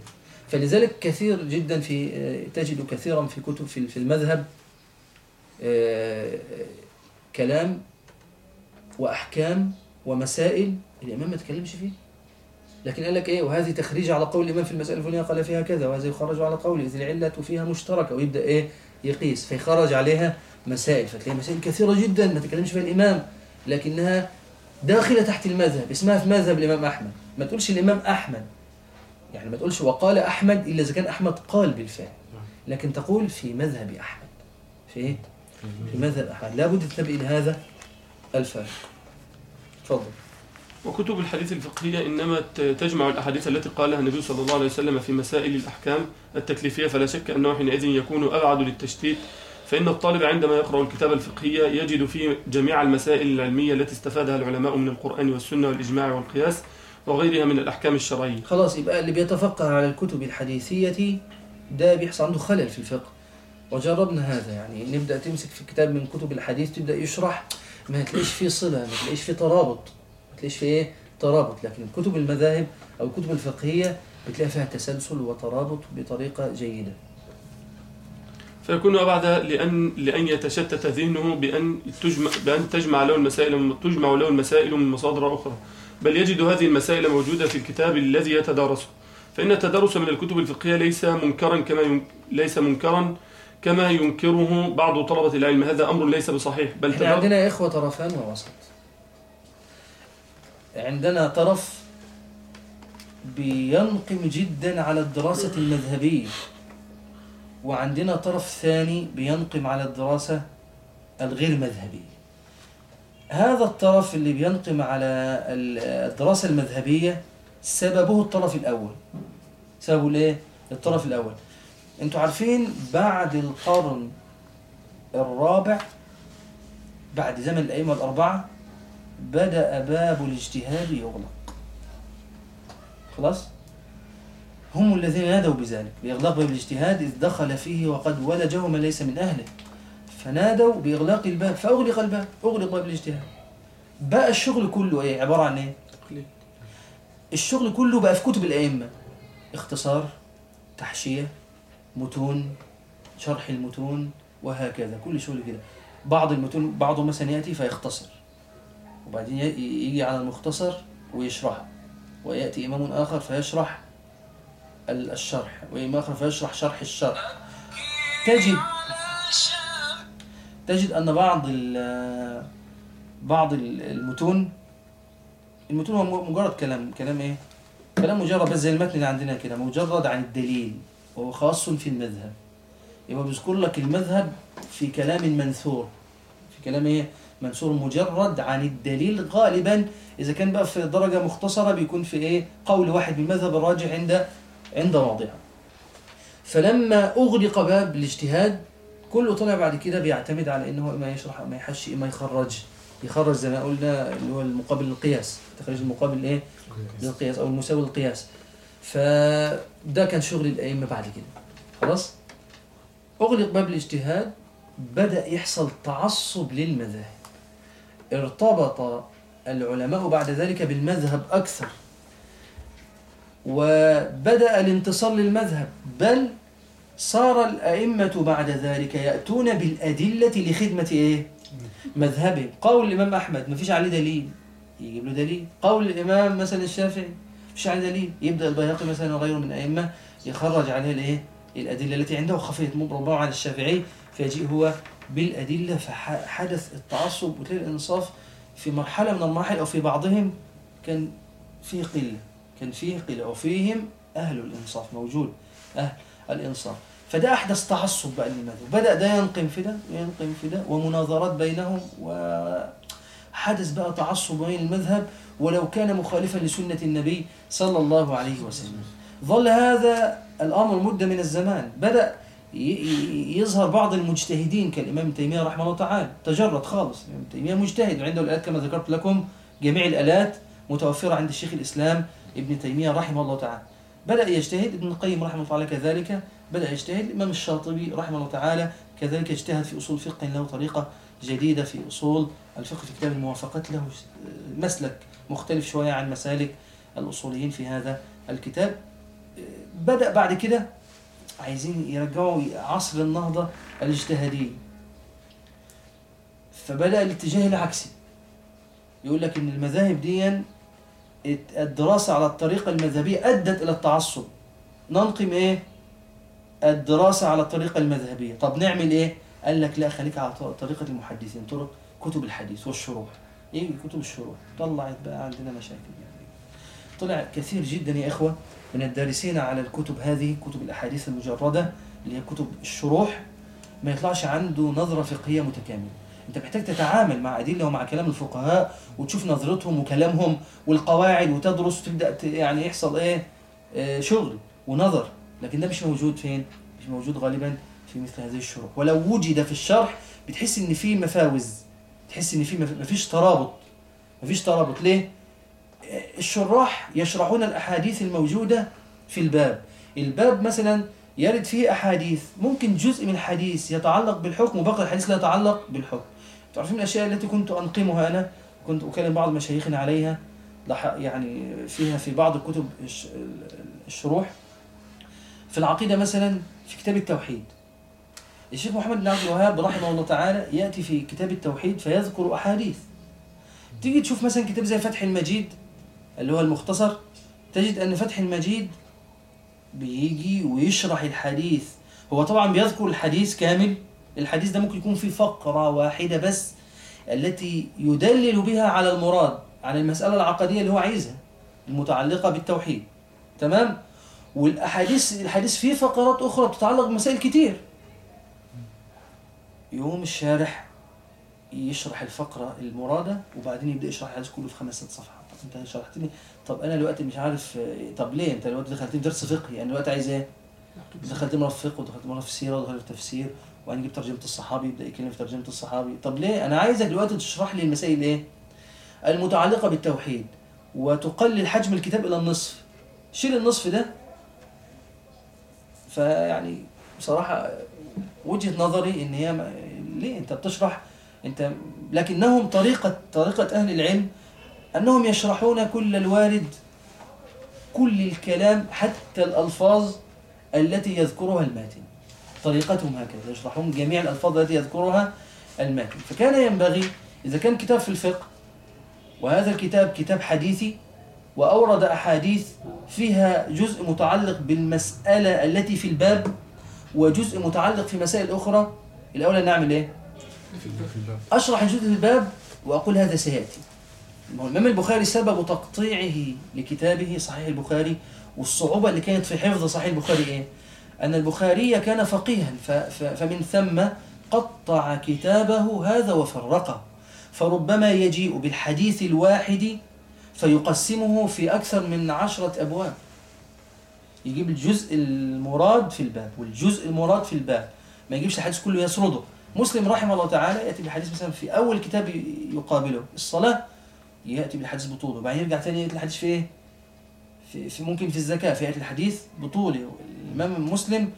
S1: فلذلك كثير جدا في تجد كثيرا في كتب في في المذهب آه، كلام وأحكام ومسائل الامام ما تكلمش فيه. لكن قال لك إيه وهذه تخريج على قول الإمام في المسائل الفلانية قال فيها كذا وهذا يخرج على قوله إذ العلة فيها مشتركة ويبدأ إيه؟ يقيس. فيخرج عليها مسائل فتلاقي مسائل كثيرة جدا ما تكلمش فيها الإمام لكنها داخلة تحت المذهب اسمها في مذهب الإمام أحمد. ما تقولش الإمام أحمد. يعني ما تقولش وقال أحمد إلا إذا كان أحمد قال بالفعل. لكن تقول في مذهب أحمد. في إيه؟ في مذهب أحمد. لابد تنتبه إلى هذا الفرق تفضل.
S4: وكتب الحديث الفقهية إنما تجمع الأحاديث التي قالها النبي صلى الله عليه وسلم في مسائل الأحكام التكليفية فلا شك أنه حينئذ يكون أبعد للتشتيت فإن الطالب عندما يقرأ الكتاب الفقهية يجد فيه جميع المسائل العلمية التي استفادها العلماء من القرآن والسنة والإجماع والقياس وغيرها من الأحكام الشرعية.
S1: خلاص يبقى اللي بيتفقه على الكتب الحديثية ده بيحصل عنده خلل في الفقه. وجربنا هذا يعني نبدأ تمسك في كتاب من كتب الحديث تبدأ يشرح ما تلاقيش فيه صلة ما تلاقيش فيه ترابط. تلاقيش فيه إيه؟ ترابط. لكن كتب المذاهب أو الكتب الفقهية بتلاقي فيها تسلسل وترابط بطريقة جيدة.
S4: فيكون أبعد لأن لأن يتشتت ذهنه بأن تجمع بأن تجمع له المسائل تجمع له المسائل من مصادر أخرى. بل يجد هذه المسائل موجودة في الكتاب الذي يتدارسه. فإن التدرس من الكتب الفقهية ليس منكرا كما ين... ليس منكرا كما ينكره بعض طلبة العلم. هذا أمر ليس بصحيح. بل
S1: إحنا
S4: تدار-
S1: عندنا إخوة طرفان ووسط. عندنا طرف بينقم جدا على الدراسة المذهبية وعندنا طرف ثاني بينقم على الدراسة الغير مذهبية. هذا الطرف اللي بينقم على ال- الدراسة المذهبية سببه الطرف الأول. سببه ليه؟ الطرف الأول. أنتوا عارفين بعد القرن الرابع بعد زمن الأئمة الأربعة بدأ باب الاجتهاد يغلق. خلاص؟ هم الذين نادوا بذلك بإغلاق باب الاجتهاد إذ دخل فيه وقد ولجه من ليس من أهله. فنادوا بإغلاق الباب فأغلق الباب أغلق باب الاجتهاد. بقى الشغل كله إيه؟ عبارة عن إيه. الشغل كله بقى في كتب الأئمة. اختصار تحشية متون شرح المتون وهكذا كل شغل كده. بعض المتون بعضهم مثلا يأتي فيختصر. وبعدين يجي على المختصر ويشرحه ويأتي إمام آخر فيشرح ال- الشرح. وإمام آخر فيشرح شرح الشرح. تجد تجد أن بعض بعض ال- المتون المتون هو مجرد كلام. كلام إيه؟ كلام مجرد بس زي المتن اللي عندنا كده. مجرد عن الدليل. وهو خاص في المذهب. يبقى بيذكر لك المذهب في كلام منثور. في كلام إيه؟ منثور مجرد عن الدليل غالبا إذا كان بقى في درجة مختصرة بيكون في إيه؟ قول واحد بالمذهب الراجح عند عند واضحة. فلما أغلق باب الاجتهاد كله طلع بعد كده بيعتمد على إنه اما يشرح اما يحشي اما يخرج. يخرج زي ما قلنا اللي هو المقابل للقياس تخرج المقابل إيه؟ للقياس. أو المساوي للقياس. فده كان شغل الأئمة بعد كده. خلاص؟ أغلق باب الاجتهاد بدأ يحصل تعصب للمذاهب. ارتبط العلماء بعد ذلك بالمذهب أكثر. وبدأ الانتصار للمذهب بل صار الأئمة بعد ذلك يأتون بالأدلة لخدمة إيه؟ مذهبهم قول الإمام أحمد ما فيش عليه دليل. يجيب له دليل. قول الإمام مثلا الشافعي مفيش عليه دليل. يبدأ البيهقي مثلا وغيره من الأئمة يخرج عليه الإيه؟ الأدلة التي عنده خفية ربما على الشافعي فيجيء هو بالأدلة فحدث التعصب وتلاقي الإنصاف في مرحلة من المراحل أو في بعضهم كان فيه قلة كان فيه قلة وفيهم أهل الإنصاف موجود أهل الإنصاف. فده أحدث تعصب بقى للمذهب. بدأ ده ينقم في ده وينقم في ده ومناظرات بينهم وحدث بقى تعصب بين المذهب ولو كان مخالفا لسنة النبي صلى الله عليه وسلم. ظل هذا الأمر مدة من الزمان. ي- يظهر بعض المجتهدين كالإمام ابن تيمية رحمه الله تعالى. تجرد خالص. ابن تيمية مجتهد. وعنده الالات كما ذكرت لكم جميع الآلات متوفرة عند الشيخ الإسلام ابن تيمية رحمه الله تعالى. بدأ يجتهد ابن القيم رحمه الله تعالى كذلك. بدأ يجتهد الإمام الشاطبي رحمه الله تعالى. كذلك اجتهد في أصول فقه له طريقة جديدة في أصول الفقه في كتاب الموافقات له مسلك مختلف شوية عن مسالك الأصوليين في هذا الكتاب. بدأ بعد كده عايزين يرجعوا عصر النهضة الاجتهادية. فبدأ الاتجاه العكسي. يقول لك إن المذاهب دي الدراسة على الطريقة المذهبية أدت إلى التعصب. ننقم إيه؟ الدراسة على الطريقة المذهبية. طب نعمل إيه؟ قال لك لا خليك على طريقة المحدثين طرق كتب الحديث والشروح. إيه كتب الشروح؟ طلعت بقى عندنا مشاكل يعني. طلع كثير جدا يا إخوة من الدارسين على الكتب هذه كتب الأحاديث المجردة اللي هي كتب الشروح ما يطلعش عنده نظرة فقهية متكاملة. أنت محتاج تتعامل مع أدلة ومع كلام الفقهاء وتشوف نظرتهم وكلامهم والقواعد وتدرس وتبدأ ت- يعني يحصل إيه؟ آه، شغل ونظر. لكن ده مش موجود فين؟ مش موجود غالبا في مثل هذه الشروح. ولو وجد في الشرح بتحس إن في مفاوز تحس إن في مف- مفيش ترابط. مفيش ترابط. ليه؟ الشراح يشرحون الأحاديث الموجودة في الباب. الباب مثلا يرد فيه أحاديث ممكن جزء من الحديث يتعلق بالحكم وباقي الحديث لا يتعلق بالحكم. تعرفين الأشياء التي كنت أنقمها أنا؟ كنت أكلم بعض مشايخنا عليها يعني فيها في بعض الكتب الش- الشروح. في العقيدة مثلا في كتاب التوحيد. الشيخ محمد بن عبد الوهاب رحمه الله تعالى يأتي في كتاب التوحيد فيذكر أحاديث. تيجي تشوف مثلا كتاب زي فتح المجيد اللي هو المختصر تجد أن فتح المجيد بيجي ويشرح الحديث. هو طبعا بيذكر الحديث كامل. الحديث ده ممكن يكون فيه فقرة واحدة بس التي يدلل بها على المراد على المسألة العقدية اللي هو عايزها المتعلقة بالتوحيد. تمام؟ والأحاديث الحديث فيه فقرات أخرى تتعلق بمسائل كتير. يقوم الشارح يشرح الفقرة المرادة وبعدين يبدأ يشرح الحديث كله في خمس ست صفحات. انت شرحت لي طب أنا دلوقتي مش عارف طب ليه انت دلوقتي دخلتني درس فقهي يعني دلوقتي عايز إيه؟ دخلت مرة في فقه ودخلت مرة في سيرة ودخلت في تفسير وبعدين جبت ترجمة الصحابي يبدأ يتكلم في ترجمة الصحابي طب ليه؟ أنا عايزك دلوقتي تشرح لي المسائل إيه؟ المتعلقة بالتوحيد وتقلل حجم الكتاب إلى النصف شيل النصف ده فيعني بصراحة وجهة نظري إن هي ليه أنت بتشرح أنت لكنهم طريقة طريقة أهل العلم أنهم يشرحون كل الوارد كل الكلام حتى الألفاظ التي يذكرها الماتن طريقتهم هكذا يشرحون جميع الألفاظ التي يذكرها الماتن فكان ينبغي إذا كان كتاب في الفقه وهذا الكتاب كتاب حديثي وأورد أحاديث فيها جزء متعلق بالمسألة التي في الباب وجزء متعلق في مسائل أخرى الأولى نعمل إيه؟ أشرح الجزء في الباب وأقول هذا سيأتي. الإمام البخاري سبب تقطيعه لكتابه صحيح البخاري والصعوبة اللي كانت في حفظ صحيح البخاري إيه؟ أن البخاري كان فقيها فمن ثم قطع كتابه هذا وفرقه. فربما يجيء بالحديث الواحد فيقسمه في أكثر من عشرة أبواب. يجيب الجزء المراد في الباب والجزء المراد في الباب. ما يجيبش الحديث كله يسرده. مسلم رحمه الله تعالى يأتي بالحديث مثلا في أول كتاب يقابله الصلاة يأتي بالحديث بطوله. وبعدين يرجع تاني يأتي الحديث في إيه؟ في, في ممكن في الزكاة. في يأتي الحديث بطوله. الإمام مسلم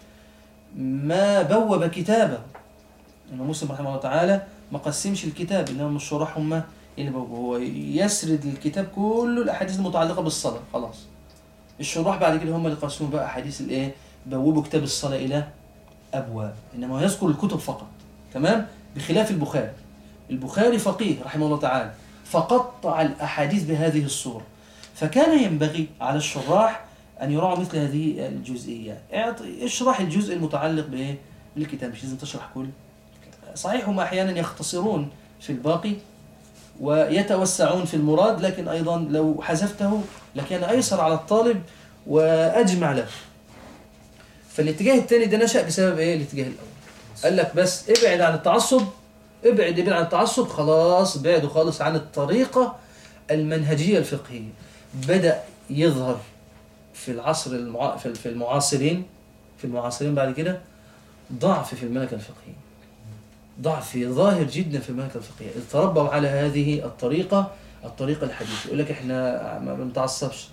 S1: ما بوب كتابه. الإمام مسلم رحمه الله تعالى ما قسمش الكتاب. إنما الشراح هم اللي بوبوا هو يسرد الكتاب كله الأحاديث المتعلقة بالصلاة. خلاص. الشراح بعد كده هم اللي قسموا بقى أحاديث الإيه؟ بوبوا كتاب الصلاة إلى أبواب. إنما يذكر الكتب فقط. تمام؟ بخلاف البخاري. البخاري فقيه رحمه الله تعالى. فقطع الأحاديث بهذه الصورة. فكان ينبغي على الشراح أن يراعوا مثل هذه الجزئيات اعط- اشرح الجزء المتعلق؟ بالكتاب. مش لازم تشرح كل. صحيح هم أحيانا يختصرون في الباقي ويتوسعون في المراد لكن أيضا لو حذفته لكان أيسر على الطالب وأجمع له. فالاتجاه الثاني ده نشأ بسبب إيه؟ الاتجاه الأول. قال لك بس ابعد عن التعصب ابعد ابعد عن التعصب. خلاص بعدوا خالص عن الطريقة المنهجية الفقهية. بدأ يظهر في العصر المعا... في المعاصرين في المعاصرين بعد كده ضعف في الملكة الفقهية. ضعف ظاهر جدا في الملكة الفقهية. تربوا على هذه الطريقة الطريقة الحديثة. يقول لك إحنا ما بنتعصبش.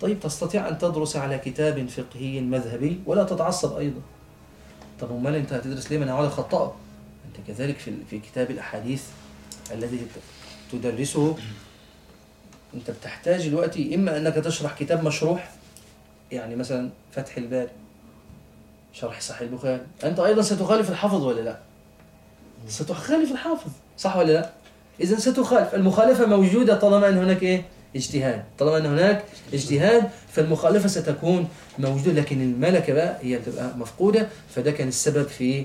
S1: طيب تستطيع أن تدرس على كتاب فقهي مذهبي ولا تتعصب أيضا؟ طب أمال أنت هتدرس ليه؟ ما أنا هقعد اخطئك كذلك في في كتاب الأحاديث الذي تدرسه أنت بتحتاج دلوقتي إما أنك تشرح كتاب مشروح يعني مثلا فتح الباري شرح صحيح البخاري أنت أيضا ستخالف الحافظ ولا لا؟ ستخالف الحافظ صح ولا لا؟ إذا ستخالف المخالفة موجودة طالما أن هناك إيه؟ اجتهاد طالما أن هناك اجتهاد فالمخالفة ستكون موجودة لكن الملكة بقى هي بتبقى مفقودة فده كان السبب في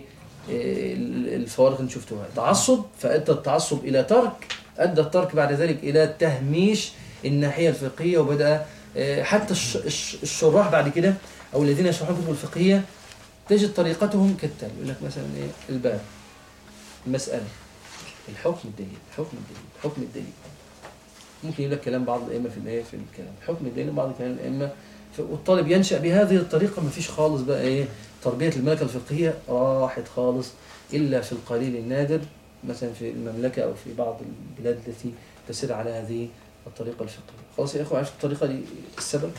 S1: الفوارق اللي شفتوها. تعصب فأدى التعصب إلى ترك أدى الترك بعد ذلك إلى تهميش الناحية الفقهية وبدأ آه، حتى الش- الش- الشراح بعد كده أو الذين يشرحون الكتب الفقهية تجد طريقتهم كالتالي. يقول لك مثلا إيه؟ الباب. المسألة. الحكم الدليل حكم الدليل حكم الدليل. ممكن يقول لك كلام بعض الأئمة في الايه في الكلام. حكم الدليل بعض كلام الأئمة ف- والطالب ينشأ بهذه الطريقة ما فيش خالص بقى إيه؟ تربية الملكة الفقهية راحت خالص إلا في القليل النادر مثلا في المملكة أو في بعض البلاد التي تسير على هذه الطريقة الفقهية. خلاص يا إخوة عرفت الطريقة دي السبب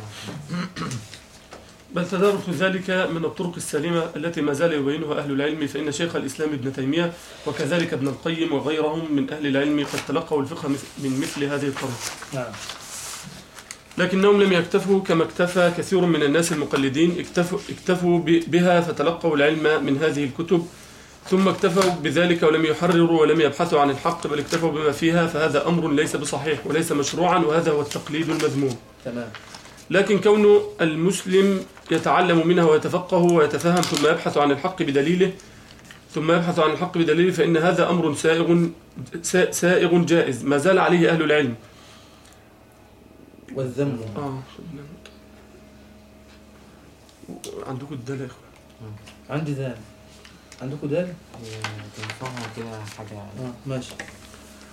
S4: بل تدارك ذلك من الطرق السليمة التي ما زال يبينها أهل العلم فإن شيخ الإسلام ابن تيمية وكذلك ابن القيم وغيرهم من أهل العلم قد تلقوا الفقه من مثل هذه الطرق.
S1: نعم.
S4: لكنهم لم يكتفوا كما اكتفى كثير من الناس المقلدين. اكتفوا, اكتفوا بها فتلقوا العلم من هذه الكتب ثم اكتفوا بذلك ولم يحرروا ولم يبحثوا عن الحق بل اكتفوا بما فيها فهذا أمر ليس بصحيح وليس مشروعا وهذا هو التقليد المذموم.
S1: تمام.
S4: لكن كون المسلم يتعلم منها ويتفقه ويتفهم ثم يبحث عن الحق بدليله ثم يبحث عن الحق بدليله فإن هذا أمر سائغ سا- سائغ جائز. ما زال عليه أهل العلم.
S1: والذم.
S4: آه عندكم الدالة يا إخوان
S1: عندي ذلك عندكم ذلك؟
S2: تنفعها كده حاجة
S1: آه ماشي.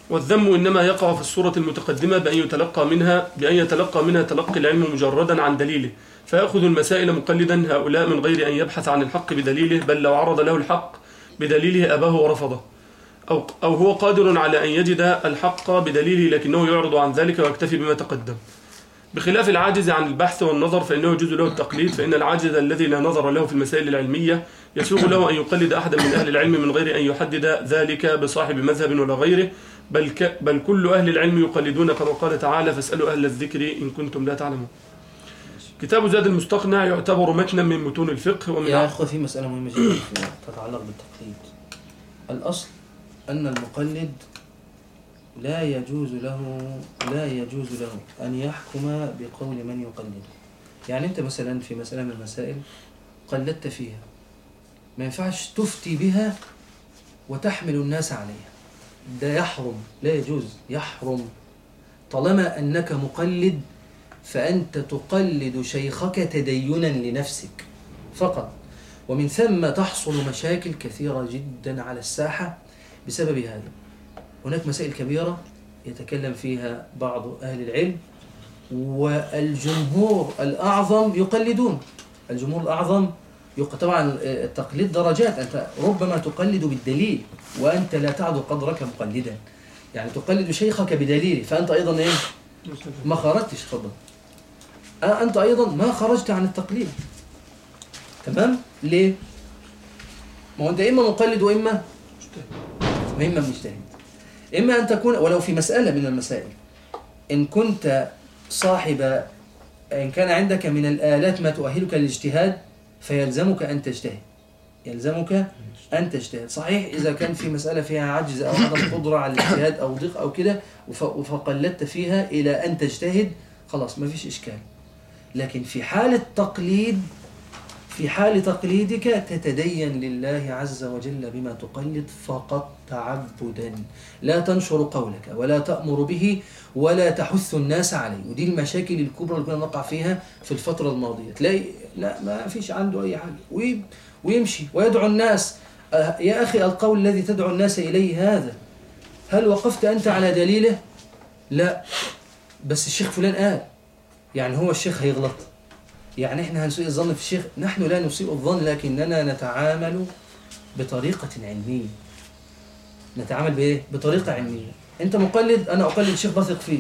S4: والذم إنما يقع في الصورة المتقدمة بأن يتلقى منها بأن يتلقى منها تلقي العلم مجردا عن دليله. فيأخذ المسائل مقلدا هؤلاء من غير أن يبحث عن الحق بدليله بل لو عرض له الحق بدليله أباه ورفضه. أو, أو هو قادر على أن يجد الحق بدليله لكنه يعرض عن ذلك ويكتفي بما تقدم. بخلاف العاجز عن البحث والنظر فإنه يجوز له التقليد فإن العاجز الذي لا نظر له في المسائل العلمية يسوغ له أن يقلد أحدا من أهل العلم من غير أن يحدد ذلك بصاحب مذهب ولا غيره. بل, ك بل كل أهل العلم يقلدون كما قال تعالى فاسألوا أهل الذكر إن كنتم لا تعلمون. كتاب زاد المستقنع يعتبر متنا من متون الفقه ومن
S1: يا أخوة في مسألة مهمة جدا تتعلق بالتقليد. الأصل أن المقلد لا يجوز له لا يجوز له أن يحكم بقول من يقلده يعني أنت مثلا في مسألة من المسائل قلدت فيها. ما ينفعش تفتي بها وتحمل الناس عليها. ده يحرم لا يجوز يحرم. طالما أنك مقلد فأنت تقلد شيخك تدينا لنفسك فقط. ومن ثم تحصل مشاكل كثيرة جدا على الساحة بسبب هذا. هناك مسائل كبيرة يتكلم فيها بعض أهل العلم والجمهور الأعظم يقلدون. الجمهور الأعظم. طبعا التقليد درجات. أنت ربما تقلد بالدليل وأنت لا تعد قدرك مقلدا. يعني تقلد شيخك بدليله فأنت أيضا إيه؟ ما خرجتش خبر آه أنت أيضا ما خرجت عن التقليد. تمام؟ ليه؟ ما هو أنت إما مقلد وإما وإما مجتهد. إما أن تكون ولو في مسألة من المسائل. إن كنت صاحب إن كان عندك من الآلات ما تؤهلك للاجتهاد فيلزمك أن تجتهد. يلزمك أن تجتهد. صحيح إذا كان في مسألة فيها عجز أو عدم قدرة على الاجتهاد أو ضيق أو كده فقلدت فيها إلى أن تجتهد خلاص ما فيش إشكال. لكن في حالة تقليد في حال تقليدك تتدين لله عز وجل بما تقلد فقط تعبدا. لا تنشر قولك ولا تأمر به ولا تحث الناس عليه. ودي المشاكل الكبرى اللي كنا نقع فيها في الفترة الماضية. تلاقي لا ما فيش عنده أي حاجة. وي- ويمشي ويدعو الناس. أه، يا أخي القول الذي تدعو الناس إليه هذا. هل وقفت أنت على دليله؟ لا. بس الشيخ فلان قال. يعني هو الشيخ هيغلط. يعني إحنا هنسيء الظن في الشيخ نحن لا نسيء الظن لكننا نتعامل بطريقة علمية. نتعامل بإيه؟ بطريقة علمية. أنت مقلد أنا أقلد الشيخ بثق فيه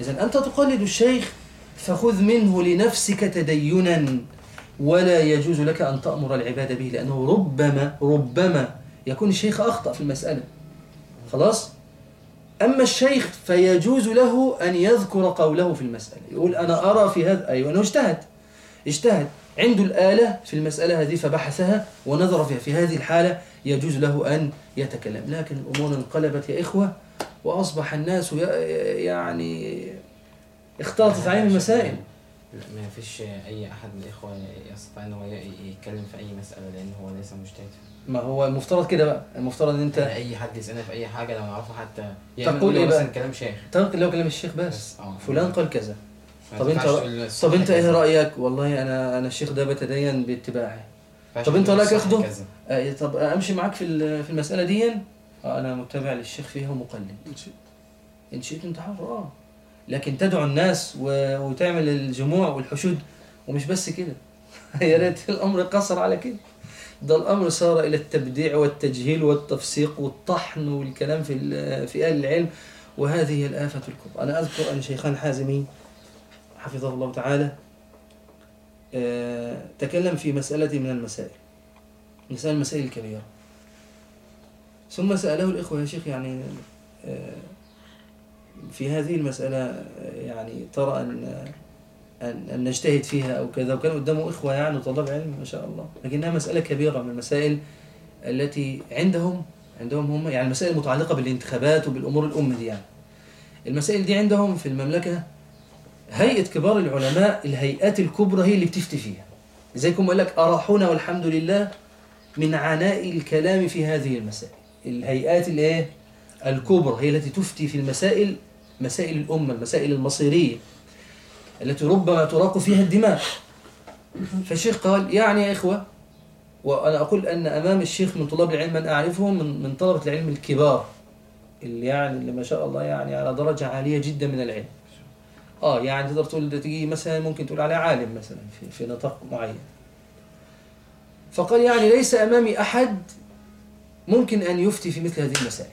S1: اذا أنت تقلد الشيخ فخذ منه لنفسك تدينا ولا يجوز لك أن تأمر العباد به لأنه ربما ربما يكون الشيخ أخطأ في المسألة. خلاص؟ أما الشيخ فيجوز له أن يذكر قوله في المسألة. يقول أنا أرى في هذا أيوة أنه اجتهد. اجتهد. عنده الآلة في المسألة هذه فبحثها ونظر فيها. في هذه الحالة يجوز له أن يتكلم. لكن الأمور انقلبت يا إخوة وأصبح الناس يعني اختلطت عليهم المسائل.
S2: ما فيش أي أحد من الإخوة يستطيع إن هو يتكلم في أي مسألة لأن هو ليس مجتهد.
S1: ما هو المفترض كده بقى. المفترض إن أنت
S2: أي حد يسالنا في أي حاجة لو نعرفه حتى يا
S1: تقول إيه بقى؟
S2: كلام شيخ.
S1: تنقل لو كلام الشيخ بس.
S2: بس آه.
S1: فلان قال كذا. طب انت طب انت
S2: إيه.
S1: رأيك؟ والله أنا أنا الشيخ ده بتدين
S2: ينفعش
S1: طب انت
S2: رأيك
S1: اخده؟ آه، طب أمشي معاك في ال- في المسألة دي؟ آه، أنا متبع للشيخ فيها ومقلد. إن شئت. أنت حر آه. لكن تدعو الناس و... وتعمل الجموع والحشود ومش بس كده. يا ريت الأمر قصر على كده. ده الأمر صار إلى التبديع والتجهيل والتفسيق والطحن والكلام في ال- في أهل العلم. وهذه هي الآفة الكبرى. أنا أذكر أن شيخان حازمي حفظه الله تعالى آه، تكلم في مسألة من المسائل مسائل المسائل الكبيرة. ثم سأله الإخوة يا شيخ يعني آه، في هذه المسألة آه، يعني ترى أن أن, أن نجتهد فيها أو كذا وكان قدامه إخوة يعني طلاب علم ما شاء الله لكنها مسألة كبيرة من المسائل التي عندهم عندهم هم يعني المسائل المتعلقة بالانتخابات وبالأمور الأمة دي يعني. المسائل دي عندهم في المملكة هيئة كبار العلماء الهيئات الكبرى هي اللي بتفتي فيها. زيكم يقول لك أراحونا والحمد لله من عناء الكلام في هذه المسائل. الهيئات الايه الكبرى هي التي تفتي في المسائل مسائل الأمة المسائل المصيرية التي ربما تراق فيها الدماء فالشيخ قال يعني يا إخوة وأنا أقول أن أمام الشيخ من طلاب العلم من أعرفهم من, من طلبة العلم الكبار اللي يعني اللي ما شاء الله يعني على درجة عالية جدا من العلم. آه يعني تقدر تقول ده تيجي مثلا ممكن تقول عليه عالم مثلا في, في نطاق معين. فقال يعني ليس أمامي أحد ممكن أن يفتي في مثل هذه المسائل.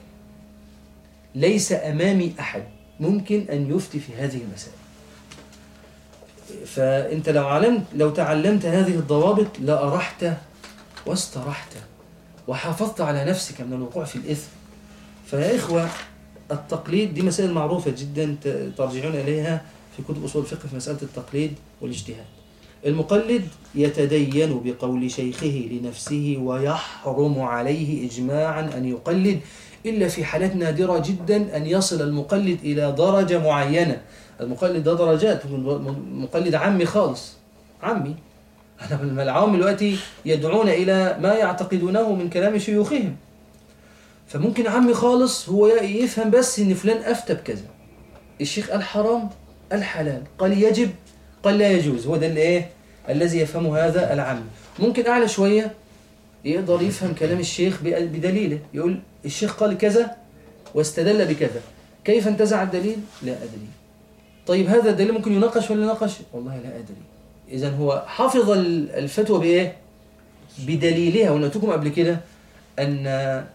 S1: ليس أمامي أحد ممكن أن يفتي في هذه المسائل. فأنت لو علمت لو تعلمت هذه الضوابط لأرحت واسترحت وحافظت على نفسك من الوقوع في الإثم. فيا إخوة التقليد دي مسائل معروفة جدا ترجعون إليها. في كتب أصول الفقه في مسألة التقليد والاجتهاد. المقلد يتدين بقول شيخه لنفسه ويحرم عليه إجماعا أن يقلد إلا في حالات نادرة جدا أن يصل المقلد إلى درجة معينة. المقلد ده درجات مقلد عمي خالص عمي. أنا العوام دلوقتي يدعون إلى ما يعتقدونه من كلام شيوخهم. فممكن عمي خالص هو يفهم بس إن فلان أفتى بكذا. الشيخ قال حرام. قال حلال قال يجب قال لا يجوز. هو ده اللي إيه؟ الذي يفهم هذا العام. ممكن أعلى شوية يقدر يفهم كلام الشيخ بدليله. يقول الشيخ قال كذا واستدل بكذا. كيف انتزع الدليل؟ لا أدري. طيب هذا الدليل ممكن يناقش ولا يناقش؟ والله لا أدري. إذا هو حفظ الفتوى بإيه بدليلها. وأنا لكم قبل كده أن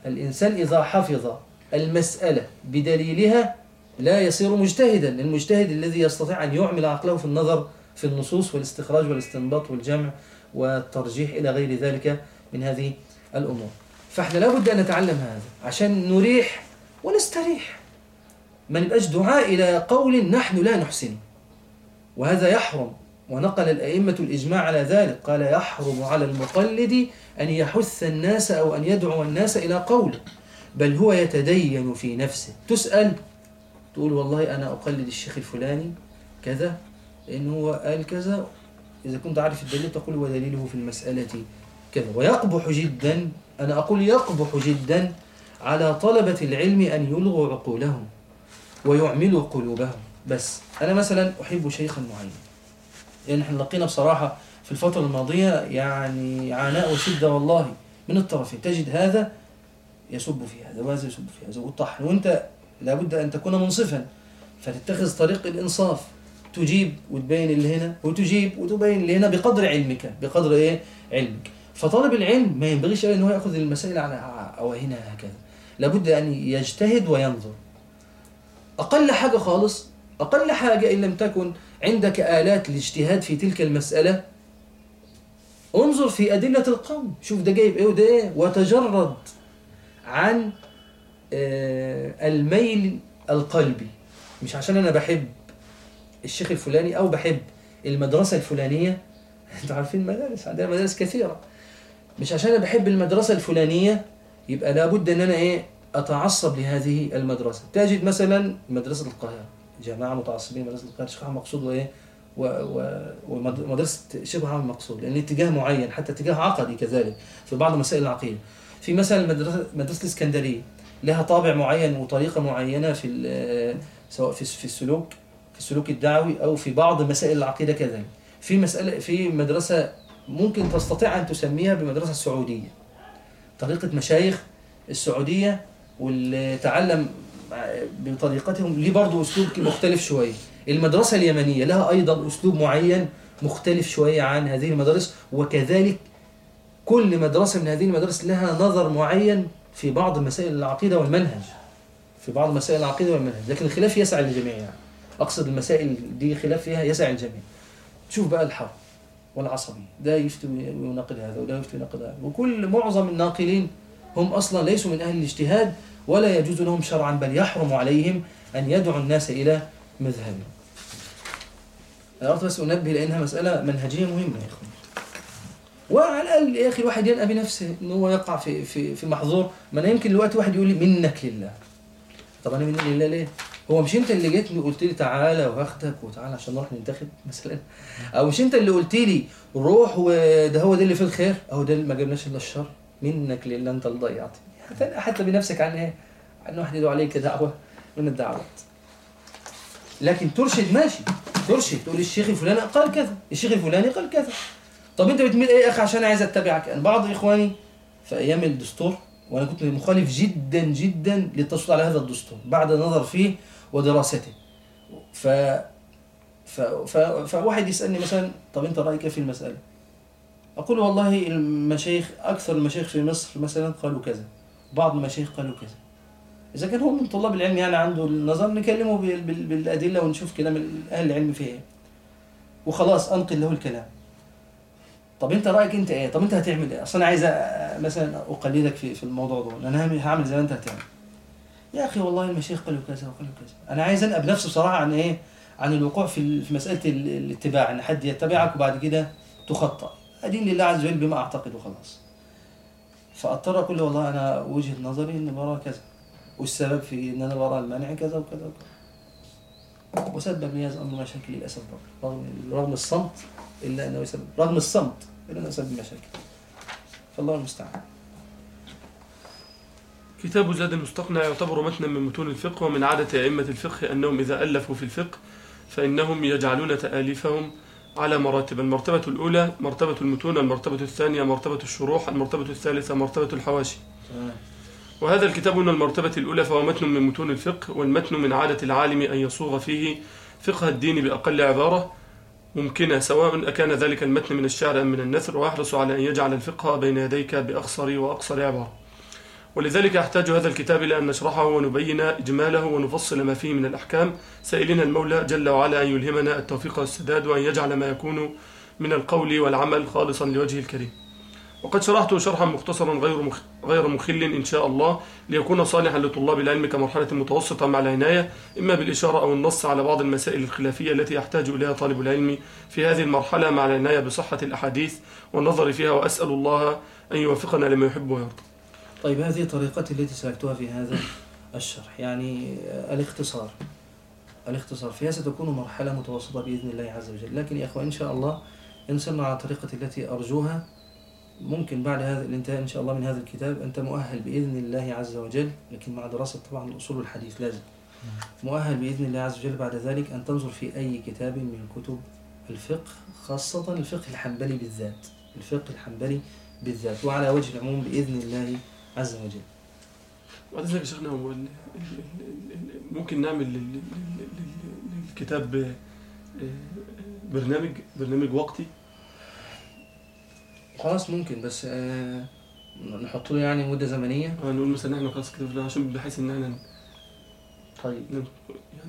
S1: الإنسان إذا حفظ المسألة بدليلها لا يصير مجتهدا. المجتهد الذي يستطيع أن يعمل عقله في النظر في النصوص والاستخراج والاستنباط والجمع والترجيح إلى غير ذلك من هذه الأمور. فإحنا لابد أن نتعلم هذا عشان نريح ونستريح. ما نبقاش دعاء إلى قول نحن لا نحسنه وهذا يحرم. ونقل الأئمة الإجماع على ذلك. قال يحرم على المقلد أن يحث الناس أو أن يدعو الناس إلى قوله بل هو يتدين في نفسه. تسأل تقول والله أنا أقلد الشيخ الفلاني كذا لأنه هو قال كذا. إذا كنت عارف الدليل تقول ودليله في المسألة كذا. ويقبح جدا أنا أقول يقبح جدا على طلبة العلم أن يلغوا عقولهم ويعملوا قلوبهم. بس أنا مثلا أحب شيخا معين. لأن إحنا لقينا بصراحة في الفترة الماضية يعني عناء وشدة والله من الطرفين. تجد هذا يسب في هذا وهذا يسب في هذا. والطحن وأنت لابد أن تكون منصفا. فتتخذ طريق الإنصاف. تجيب وتبين اللي هنا وتجيب وتبين اللي هنا بقدر علمك. بقدر إيه؟ علمك. فطالب العلم ما ينبغيش أنه يأخذ المسائل على أواهنها هكذا. لابد أن يجتهد وينظر. أقل حاجة خالص أقل حاجة إن لم تكن عندك آلات الاجتهاد في تلك المسألة انظر في أدلة القوم. شوف ده جايب إيه وده إيه. وتجرد عن الميل القلبي. مش عشان أنا بحب الشيخ الفلاني أو بحب المدرسة الفلانية. أنتوا عارفين المدارس عندنا مدارس كثيرة. مش عشان أنا بحب المدرسة الفلانية يبقى لابد أن أنا إيه أتعصب لهذه المدرسة. تجد مثلا مدرسة القاهرة. جماعة متعصبين مدرسة القاهرة شيخ محمد مقصود وإيه ومدرسه شيخ محمد مقصود لأن اتجاه معين حتى اتجاه عقدي كذلك في بعض مسائل العقيدة. في مثلا مدرسه مدرسة الإسكندرية. لها طابع معين وطريقة معينة في سواء في في السلوك في السلوك الدعوي أو في بعض مسائل العقيدة كذلك. في مسألة في مدرسة ممكن تستطيع أن تسميها بمدرسة السعوديه طريقة مشايخ السعودية واللي تعلم بطريقتهم ليه برضه أسلوب مختلف شوية. المدرسة اليمنية لها أيضا أسلوب معين مختلف شوية عن هذه المدارس وكذلك كل مدرسة من هذه المدارس لها نظر معين في بعض مسائل العقيدة والمنهج. في بعض مسائل العقيدة والمنهج. لكن الخلاف يسع الجميع يعني. أقصد المسائل دي خلاف فيها يسع الجميع شوف بقى الحرب والعصبي ده يفتي ويناقض هذا وده يفتي ويناقض هذا. وكل معظم الناقلين هم أصلا ليسوا من أهل الاجتهاد ولا يجوز لهم شرعا بل يحرم عليهم أن يدعوا الناس إلى مذهبهم. أردت بس أنبه لأنها مسألة منهجية مهمة يا إخوان. وعلى الأقل يا أخي الواحد ينأى بنفسه إن هو يقع في في في محظور. ما أنا يمكن دلوقتي واحد يقول لي منك لله. طب أنا منك لله ليه؟ هو مش أنت اللي جيت قلت لي تعالى وهاخدك وتعالى عشان نروح ننتخب مثلا؟ أو مش أنت اللي قلت لي روح وده هو ده اللي فيه الخير؟ أهو ده اللي ما جبناش إلا الشر. منك لله أنت اللي ضيعتني حتى بنفسك عن إيه؟ عن واحد يدعو عليك دعوه من الدعوات. لكن ترشد ماشي. ترشد تقول الشيخ الفلاني قال كذا الشيخ الفلاني قال كذا. طب انت بتميل إيه يا أخي عشان عايز اتبعك؟ أنا بعض اخواني في أيام الدستور وأنا كنت مخالف جدا جدا للتصويت على هذا الدستور بعد النظر فيه ودراسته. ف ف... ف... فواحد يسألني مثلا طب انت رأيك إيه في المسألة؟ أقول والله المشايخ أكثر المشايخ في مصر مثلا قالوا كذا بعض المشايخ قالوا كذا. إذا كان هو من طلاب العلم يعني عنده النظر نكلمه بال... بال... بالأدلة ونشوف كلام أهل العلم فيه إيه وخلاص أنقل له الكلام. طب انت رأيك انت إيه؟ طب انت هتعمل إيه؟ اصل أنا عايز مثلا أقلدك في في الموضوع ده. أنا هعمل- زي ما انت هتعمل. يا أخي والله المشايخ قالوا كذا وقالوا كذا. أنا عايز انقى بنفسي بصراحة عن إيه؟ عن الوقوع في في مسألة ال- الاتباع. إن حد يتبعك وبعد كده تخطأ. أدين لله عز وجل بما اعتقد وخلاص فأضطر أقول له والله أنا وجهة نظري إن برا كذا. والسبب في إن أنا برا المانع كذا وكذا وكذا. وسبب لي هذا الأمر مشاكل للأسف برضه. رغم رغم الصمت إلا أنه يسبب. رغم الصمت. الا انه يسبب مشاكل فالله المستعان.
S4: كتاب زاد المستقنع يعتبر متنا من متون الفقه ومن عادة أئمة الفقه أنهم إذا ألفوا في الفقه فإنهم يجعلون تآليفهم على مراتب المرتبة الأولى مرتبة المتون المرتبة الثانية مرتبة الشروح المرتبة الثالثة مرتبة الحواشي. وهذا الكتاب من المرتبة الأولى فهو متن من متون الفقه والمتن من عادة العالم أن يصوغ فيه فقه الدين بأقل عبارة. ممكنة سواء أكان ذلك المتن من الشعر أم من النثر ويحرص على أن يجعل الفقه بين يديك بأخصر وأقصر عبارة ولذلك يحتاج هذا الكتاب إلى أن نشرحه ونبين إجماله ونفصل ما فيه من الأحكام. سائلين المولى جل وعلا أن يلهمنا التوفيق والسداد وأن يجعل ما يكون من القول والعمل خالصا لوجهه الكريم. وقد شرحته شرحا مختصرا غير. غير مخل إن شاء الله ليكون صالحا لطلاب العلم كمرحلة متوسطة مع العناية إما بالإشارة أو النص على بعض المسائل الخلافية التي يحتاج إليها طالب العلم في هذه المرحلة مع العناية بصحة الأحاديث والنظر فيها وأسأل الله أن يوفقنا لما يحب ويرضى.
S1: طيب هذه طريقتي التي سلكتها في هذا الشرح. يعني آه، الاختصار. الاختصار. فيها ستكون مرحلة متوسطة بإذن الله عز وجل. لكن يا أخوان إن شاء الله إن على الطريقة التي أرجوها ممكن بعد هذا الانتهاء إن شاء الله من هذا الكتاب أنت مؤهل بإذن الله عز وجل لكن مع دراسة طبعا الأصول الحديث لازم. مؤهل بإذن الله عز وجل بعد ذلك أن تنظر في أي كتاب من كتب الفقه خاصة الفقه الحنبلي بالذات. الفقه الحنبلي بالذات وعلى وجه العموم بإذن الله عز وجل.
S4: بعد ذلك شيخنا ممكن نعمل لل- لل- لل- للكتاب آه، برنامج برنامج وقتي؟
S1: خلاص ممكن بس آه نحط له يعني مدة زمنية.
S4: آه، نقول مثلا إحنا خلاص كده فلان عشان بحيث إن إحنا
S1: طيب.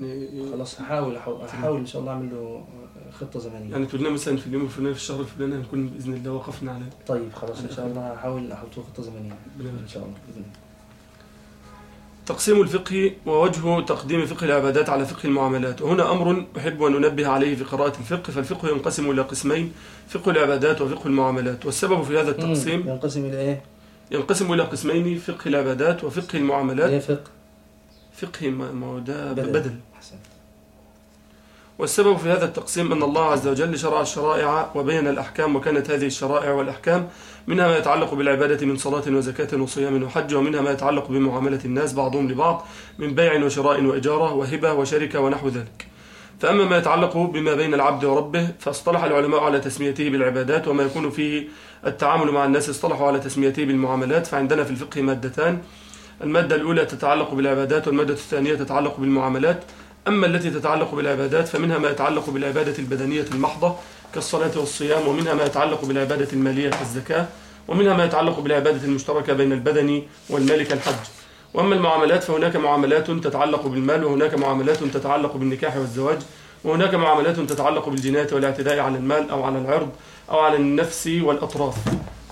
S4: يعني
S1: خلاص هحاول هحاول إن شاء الله أعمل له خطة زمنية.
S4: يعني تقول لنا مثلا في اليوم الفلاني في الشهر الفلاني هنكون بإذن الله وقفنا على
S1: طيب خلاص إن شاء الله هحاول أحط له خطة زمنية.
S4: برنامج
S1: إن شاء الله بإذن الله.
S4: تقسيم الفقه ووجه تقديم فقه العبادات على فقه المعاملات وهنا أمر أحب أن أنبه عليه في قراءة الفقه فالفقه ينقسم إلى قسمين فقه العبادات وفقه المعاملات والسبب في هذا التقسيم.
S1: ينقسم إلى إيه؟
S4: ينقسم إلى قسمين فقه العبادات وفقه المعاملات
S1: إيه فقه؟
S4: فقه ما هو ده
S1: بدل.
S4: بدل والسبب في هذا التقسيم أن الله عز وجل شرع الشرائع وبين الأحكام وكانت هذه الشرائع والأحكام منها ما يتعلق بالعبادة من صلاة وزكاة وصيام وحج ومنها ما يتعلق بمعاملة الناس بعضهم لبعض من بيع وشراء وإجارة وهبة وشركة ونحو ذلك. فأما ما يتعلق بما بين العبد وربه فاصطلح العلماء على تسميته بالعبادات وما يكون فيه التعامل مع الناس اصطلحوا على تسميته بالمعاملات. فعندنا في الفقه مادتان المادة الأولى تتعلق بالعبادات والمادة الثانية تتعلق بالمعاملات. أما التي تتعلق بالعبادات فمنها ما يتعلق بالعبادة البدنية المحضة كالصلاة والصيام ومنها ما يتعلق بالعبادة المالية كالزكاة ومنها ما يتعلق بالعبادة المشتركة بين البدن والمال كالحج وأما المعاملات فهناك معاملات تتعلق بالمال وهناك معاملات تتعلق بالنكاح والزواج وهناك معاملات تتعلق بالجناية والاعتداء على المال أو على العرض أو على النفس والأطراف.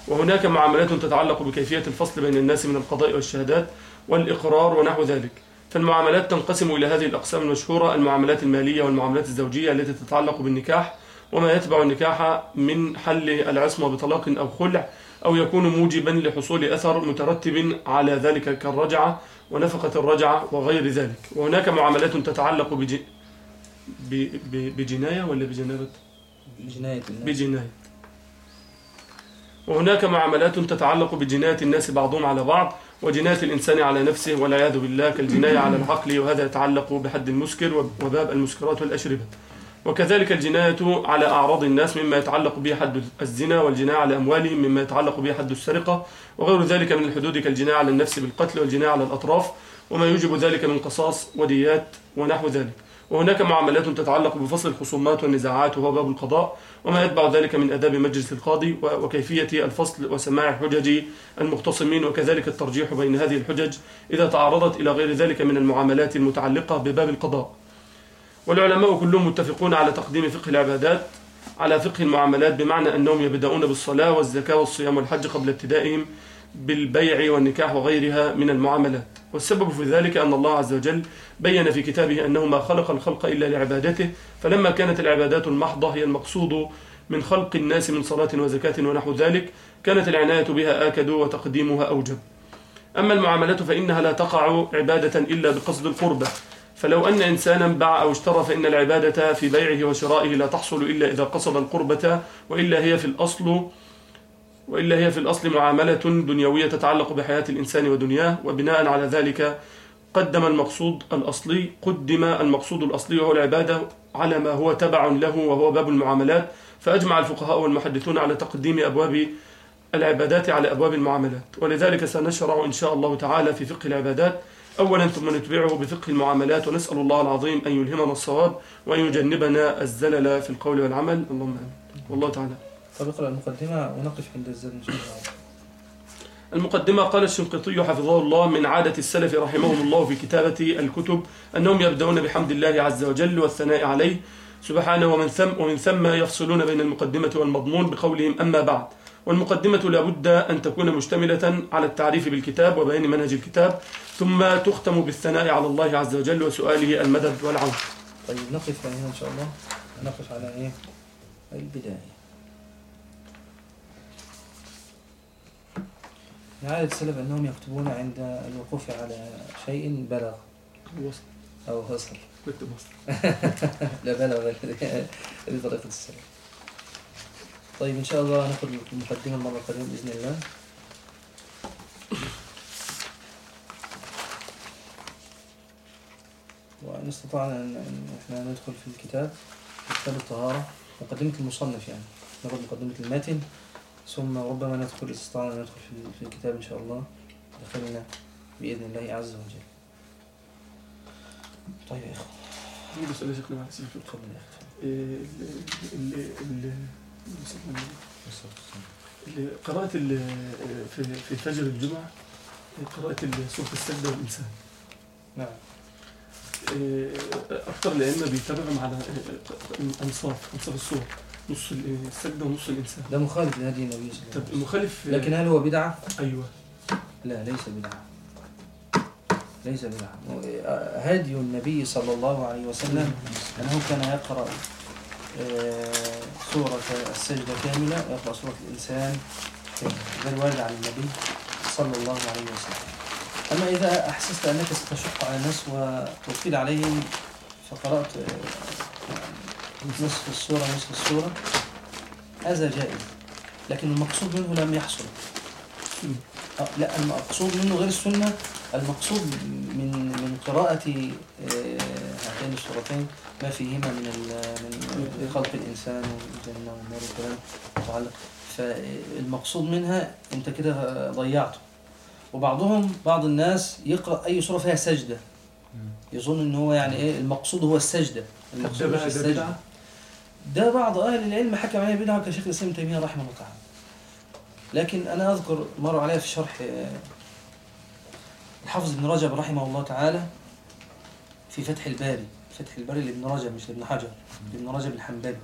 S4: وهناك معاملات تتعلق بكيفية الفصل بين الناس من القضاء والشهادات والإقرار ونحو ذلك. فالمعاملات تنقسم إلى هذه الأقسام المشهورة المعاملات المالية والمعاملات الزوجية التي تتعلق بالنكاح وما يتبع النكاح من حل العصمة بطلاق أو خلع أو يكون موجبا لحصول أثر مترتب على ذلك كالرجعة ونفقة الرجعة وغير ذلك. وهناك معاملات تتعلق بج... ب... ب... بجناية ولا بجنابة؟
S1: جناية الناس.
S4: بجناية. وهناك معاملات تتعلق بجناية الناس بعضهم على بعض وجناية الإنسان على نفسه والعياذ بالله كالجناية على العقل وهذا يتعلق بحد المسكر وباب المسكرات والأشربة. وكذلك الجناية على أعراض الناس مما يتعلق به حد الزنا والجناية على أموالهم مما يتعلق به حد السرقة وغير ذلك من الحدود كالجناية على النفس بالقتل والجناية على الأطراف وما يوجب ذلك من قصاص وديات ونحو ذلك. وهناك معاملات تتعلق بفصل الخصومات والنزاعات وهو باب القضاء وما يتبع ذلك من آداب مجلس القاضي وكيفية الفصل وسماع حجج المختصمين وكذلك الترجيح بين هذه الحجج إذا تعرضت إلى غير ذلك من المعاملات المتعلقة بباب القضاء. والعلماء كلهم متفقون على تقديم فقه العبادات على فقه المعاملات بمعنى أنهم يبدأون بالصلاة والزكاة والصيام والحج قبل ابتدائهم بالبيع والنكاح وغيرها من المعاملات. والسبب في ذلك أن الله عز وجل بين في كتابه أنه ما خلق الخلق إلا لعبادته فلما كانت العبادات المحضة هي المقصود من خلق الناس من صلاة وزكاة ونحو ذلك كانت العناية بها آكد وتقديمها أوجب. أما المعاملات فإنها لا تقع عبادة إلا بقصد القربة. فلو أن إنسانا باع أو اشترى فإن العبادة في بيعه وشرائه لا تحصل إلا إذا قصد القربة وإلا هي في الأصل وإلا هي في الأصل معاملة دنيوية تتعلق بحياة الإنسان ودنياه وبناء على ذلك قدم المقصود الأصلي قدم المقصود الأصلي وهو العبادة على ما هو تبع له وهو باب المعاملات. فأجمع الفقهاء والمحدثون على تقديم أبواب العبادات على أبواب المعاملات. ولذلك سنشرع إن شاء الله تعالى في فقه العبادات. أولا ثم نتبعه بفقه المعاملات ونسأل الله العظيم أن يلهمنا الصواب وأن يجنبنا الزلل في القول والعمل. اللهم آمين. والله تعالى.
S1: طب اقرأ المقدمة ونقف عند الله
S4: المقدمة قال الشنقيطي حفظه الله من عادة السلف رحمهم الله في كتابة الكتب أنهم يبدأون بحمد الله عز وجل والثناء عليه. سبحانه ومن ثم ومن ثم يفصلون بين المقدمة والمضمون بقولهم أما بعد. والمقدمة لابد أن تكون مشتملة على التعريف بالكتاب وبيان منهج الكتاب ثم تختم بالثناء على الله عز وجل وسؤاله المدد والعون.
S1: طيب نقف هنا إن شاء الله. نقف على إيه؟ البداية. عادة السلف أنهم يكتبون عند الوقوف على شيء بلغ
S4: وصل
S1: أو وصل.
S4: نكتب وصل.
S1: لا بلغ هذه طريقة السلف طيب إن شاء الله نأخذ المقدمة المرة القادمة بإذن الله. وإن استطعنا أن إحنا ندخل في الكتاب. كتاب الطهارة. مقدمة المصنف يعني. ناخذ مقدمة المتن. ثم ربما ندخل استطعنا ندخل في الكتاب إن شاء الله. دخلنا بإذن الله عز وجل. طيب يا إخوة.
S4: عندي سؤال يا شيخنا معلش
S1: تفضل يا أخي
S4: ال- في في فجر الجمعة قرأت سورة السجدة والإنسان
S1: نعم.
S4: أكثر الأئمة بيتابعوا على أنصاف أنصاف السور نص السجدة ونص الإنسان.
S1: ده مخالف لهدي النبي صلى الله عليه
S4: طب
S1: وسلم
S4: المخالف
S1: لكن هل هو بدعة؟
S4: أيوه.
S1: لا ليس بدعة. ليس بدعة. هدي النبي صلى الله عليه وسلم أنه كان يقرأ آه، سورة السجدة كاملة ويقرأ سورة الإنسان ده الوارد عن النبي صلى الله عليه وسلم. أما إذا أحسست أنك ستشق على الناس وتطيل عليهم فقرأت آه، نصف السورة نصف السورة هذا جائز. لكن المقصود منه لم يحصل. آه، لا المقصود منه غير السنة. المقصود من من قراءة آه، هاتين السورتين ما فيهما من من خلق الإنسان والجنة والنار والكلام متعلق فالمقصود منها أنت كده ضيعته. وبعضهم بعض الناس يقرأ أي سورة فيها سجدة. يظن إن هو يعني إيه المقصود هو السجدة. المقصود مش
S4: ده السجدة.
S1: ده بعض أهل العلم حكم عليه بدعه كشيخ الإسلام ابن تيمية رحمه الله تعالى. لكن أنا أذكر مر عليها في شرح آه، الحافظ ابن رجب رحمه الله تعالى في فتح الباري فتح الباري لابن رجب مش لابن حجر لابن رجب الحنبلي.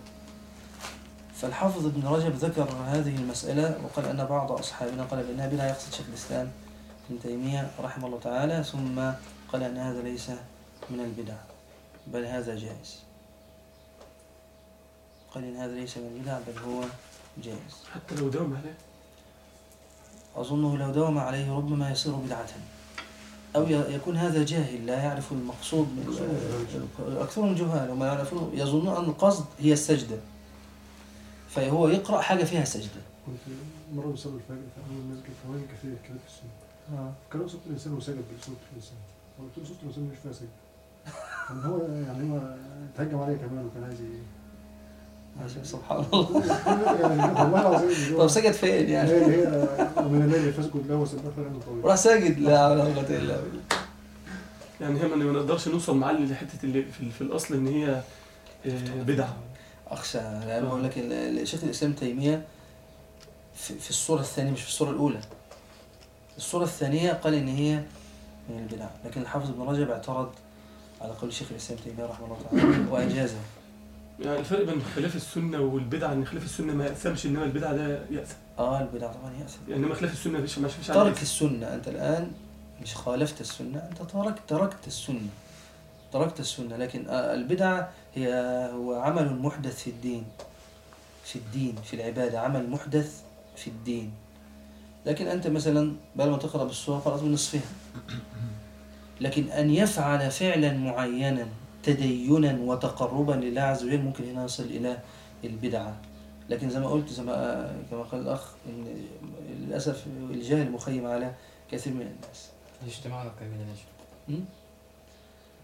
S1: فالحافظ ابن رجب ذكر هذه المسألة وقال أن بعض أصحابنا قال بأنها بدعة يقصد شيخ الإسلام ابن تيمية رحمه الله تعالى ثم قال أن هذا ليس من البدع بل هذا جائز. قال إن هذا ليس من البدع بل هو جائز.
S4: حتى لو داوم عليه.
S1: أظنه لو داوم عليه ربما يصير بدعة. أو يكون هذا جاهل لا يعرف المقصود من أكثرهم جهال وما يعرفون يظنون أن القصد هي السجدة. فهو يقرأ حاجة فيها سجدة.
S3: كنت مرة بصلي الفجر في أول مسجد فوائد كثير كده في السنة كان صوت الإنسان وسجد بصوت الإنسان. قلت له صوت الإنسان مش فيها سجد كان هو يعني هو تهجم عليا كمان وكان عايز ي-
S1: عشان سبحان الله.
S3: يعني والله العظيم
S1: طب سجد فين يعني؟
S3: هي هي ومن الليل فاسجد له وسبح له لأنه طويل
S1: راح ساجد لا حول ولا قوة إلا بالله
S4: يعني هي ما نقدرش نوصل معاه لحتة اللي في, في الأصل إن هي آه، بدعة.
S1: أخشى لأن بقول لك شيخ الإسلام تيمية في, في الصورة الثانية مش في الصورة الأولى. الصورة الثانية قال إن هي من البدع. لكن الحافظ ابن رجب اعترض على قول شيخ الإسلام تيمية رحمه الله تعالى وأجازه.
S4: يعني الفرق بين خلاف السنة والبدعة إن خلاف السنة ما يأثمش إنما البدعة ده يأثم.
S1: آه البدع طبعا يأثم.
S4: يعني إنما خلاف السنة مش مش
S1: ترك السنة أنت الآن مش خالفت السنة أنت تركت تركت السنة. تركت السنة لكن آه، البدع هي هو عمل محدث في الدين. في الدين في العبادة عمل محدث في الدين. لكن أنت مثلا بدل ما تقرأ بالسورة قرأت من نصفها. لكن أن يفعل فعلا معينا تدينا وتقربا لله عز وجل ممكن هنا يصل إلى البدعة. لكن زي ما قلت زي ما كما قال الأخ إن للأسف الجهل مخيم على كثير من الناس.
S2: الاجتماع ده كان ليش
S1: م?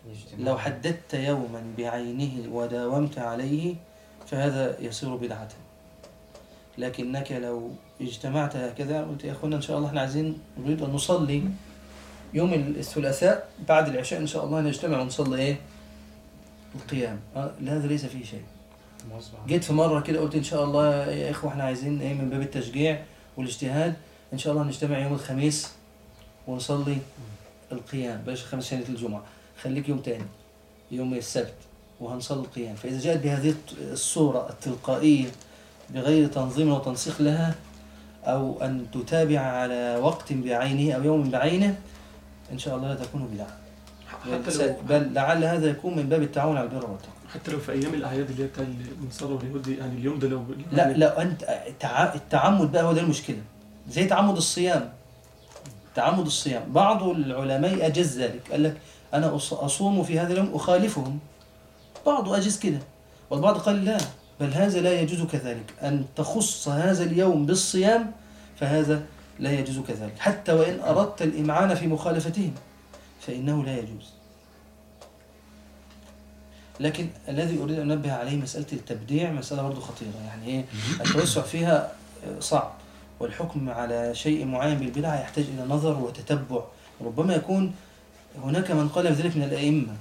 S2: الاجتماع.
S1: لو حددت يوما بعينه وداومت عليه فهذا يصير بدعة. لكنك لو اجتمعت هكذا قلت يا اخوانا إن شاء الله إحنا عايزين نريد أن نصلي يوم الثلاثاء بعد العشاء إن شاء الله نجتمع ونصلي إيه؟ القيام. آه، هذا ليس فيه شيء. جيت في مرة كده قلت إن شاء الله يا إخوة إحنا عايزين إيه من باب التشجيع والاجتهاد إن شاء الله نجتمع يوم الخميس ونصلي القيام. بلاش الخميس شنية الجمعة. خليك يوم تاني يوم السبت وهنصلي القيام. فإذا جاءت بهذه الت- الصورة التلقائية بغير تنظيم وتنسيق لها أو أن تتابع على وقت بعينه أو يوم بعينه إن شاء الله لا تكون بدعة.
S4: حتى لو
S1: بل لعل هذا يكون من باب التعاون على البر والتقوى
S4: حتى لو في أيام الأعياد اللي هي بتاع دي، يعني اليوم ده لو
S1: لا لا انت التع- التعمد بقى هو ده المشكلة. زي تعمد الصيام. تعمد الصيام. بعض العلماء أجاز ذلك. قال لك أنا أصوم في هذا اليوم أخالفهم. بعض أجاز كده. والبعض قال لا بل هذا لا يجوز كذلك. أن تخص هذا اليوم بالصيام فهذا لا يجوز كذلك. حتى وإن أردت الإمعان في مخالفتهم فإنه لا يجوز. لكن الذي أريد أن أنبه عليه مسألة التبديع مسألة برضه خطيرة. يعني إيه؟ التوسع فيها صعب والحكم على شيء معين بالبدعة يحتاج إلى نظر وتتبع. ربما يكون هناك من قال بذلك من الأئمة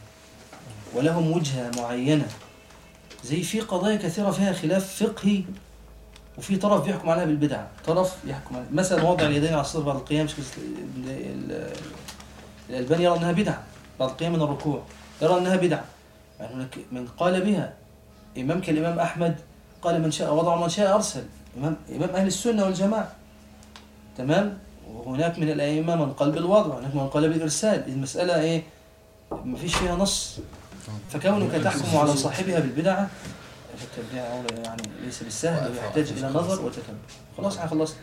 S1: ولهم وجهة معينة زي في قضايا كثيرة فيها خلاف فقهي وفي طرف بيحكم عليها بالبدعة. طرف يحكم عليها. مثلا وضع اليدين على الصدر بعد القيام الألباني يرى أنها بدعة بعد القيام من الركوع يرى أنها بدعة. يعني هناك من قال بها إمام كالإمام أحمد قال من شاء وضع ومن شاء أرسل. إمام, إمام أهل السنة والجماعة. تمام؟ وهناك من الأئمة من قال بالوضع وهناك من قال بالإرسال. المسألة إيه؟ ما فيش فيها نص. فكونك تحكم على صاحبها بالبدعة فالتبديع يعني ليس بالسهل ويحتاج إلى نظر وتتبع. خلاص إحنا خلصنا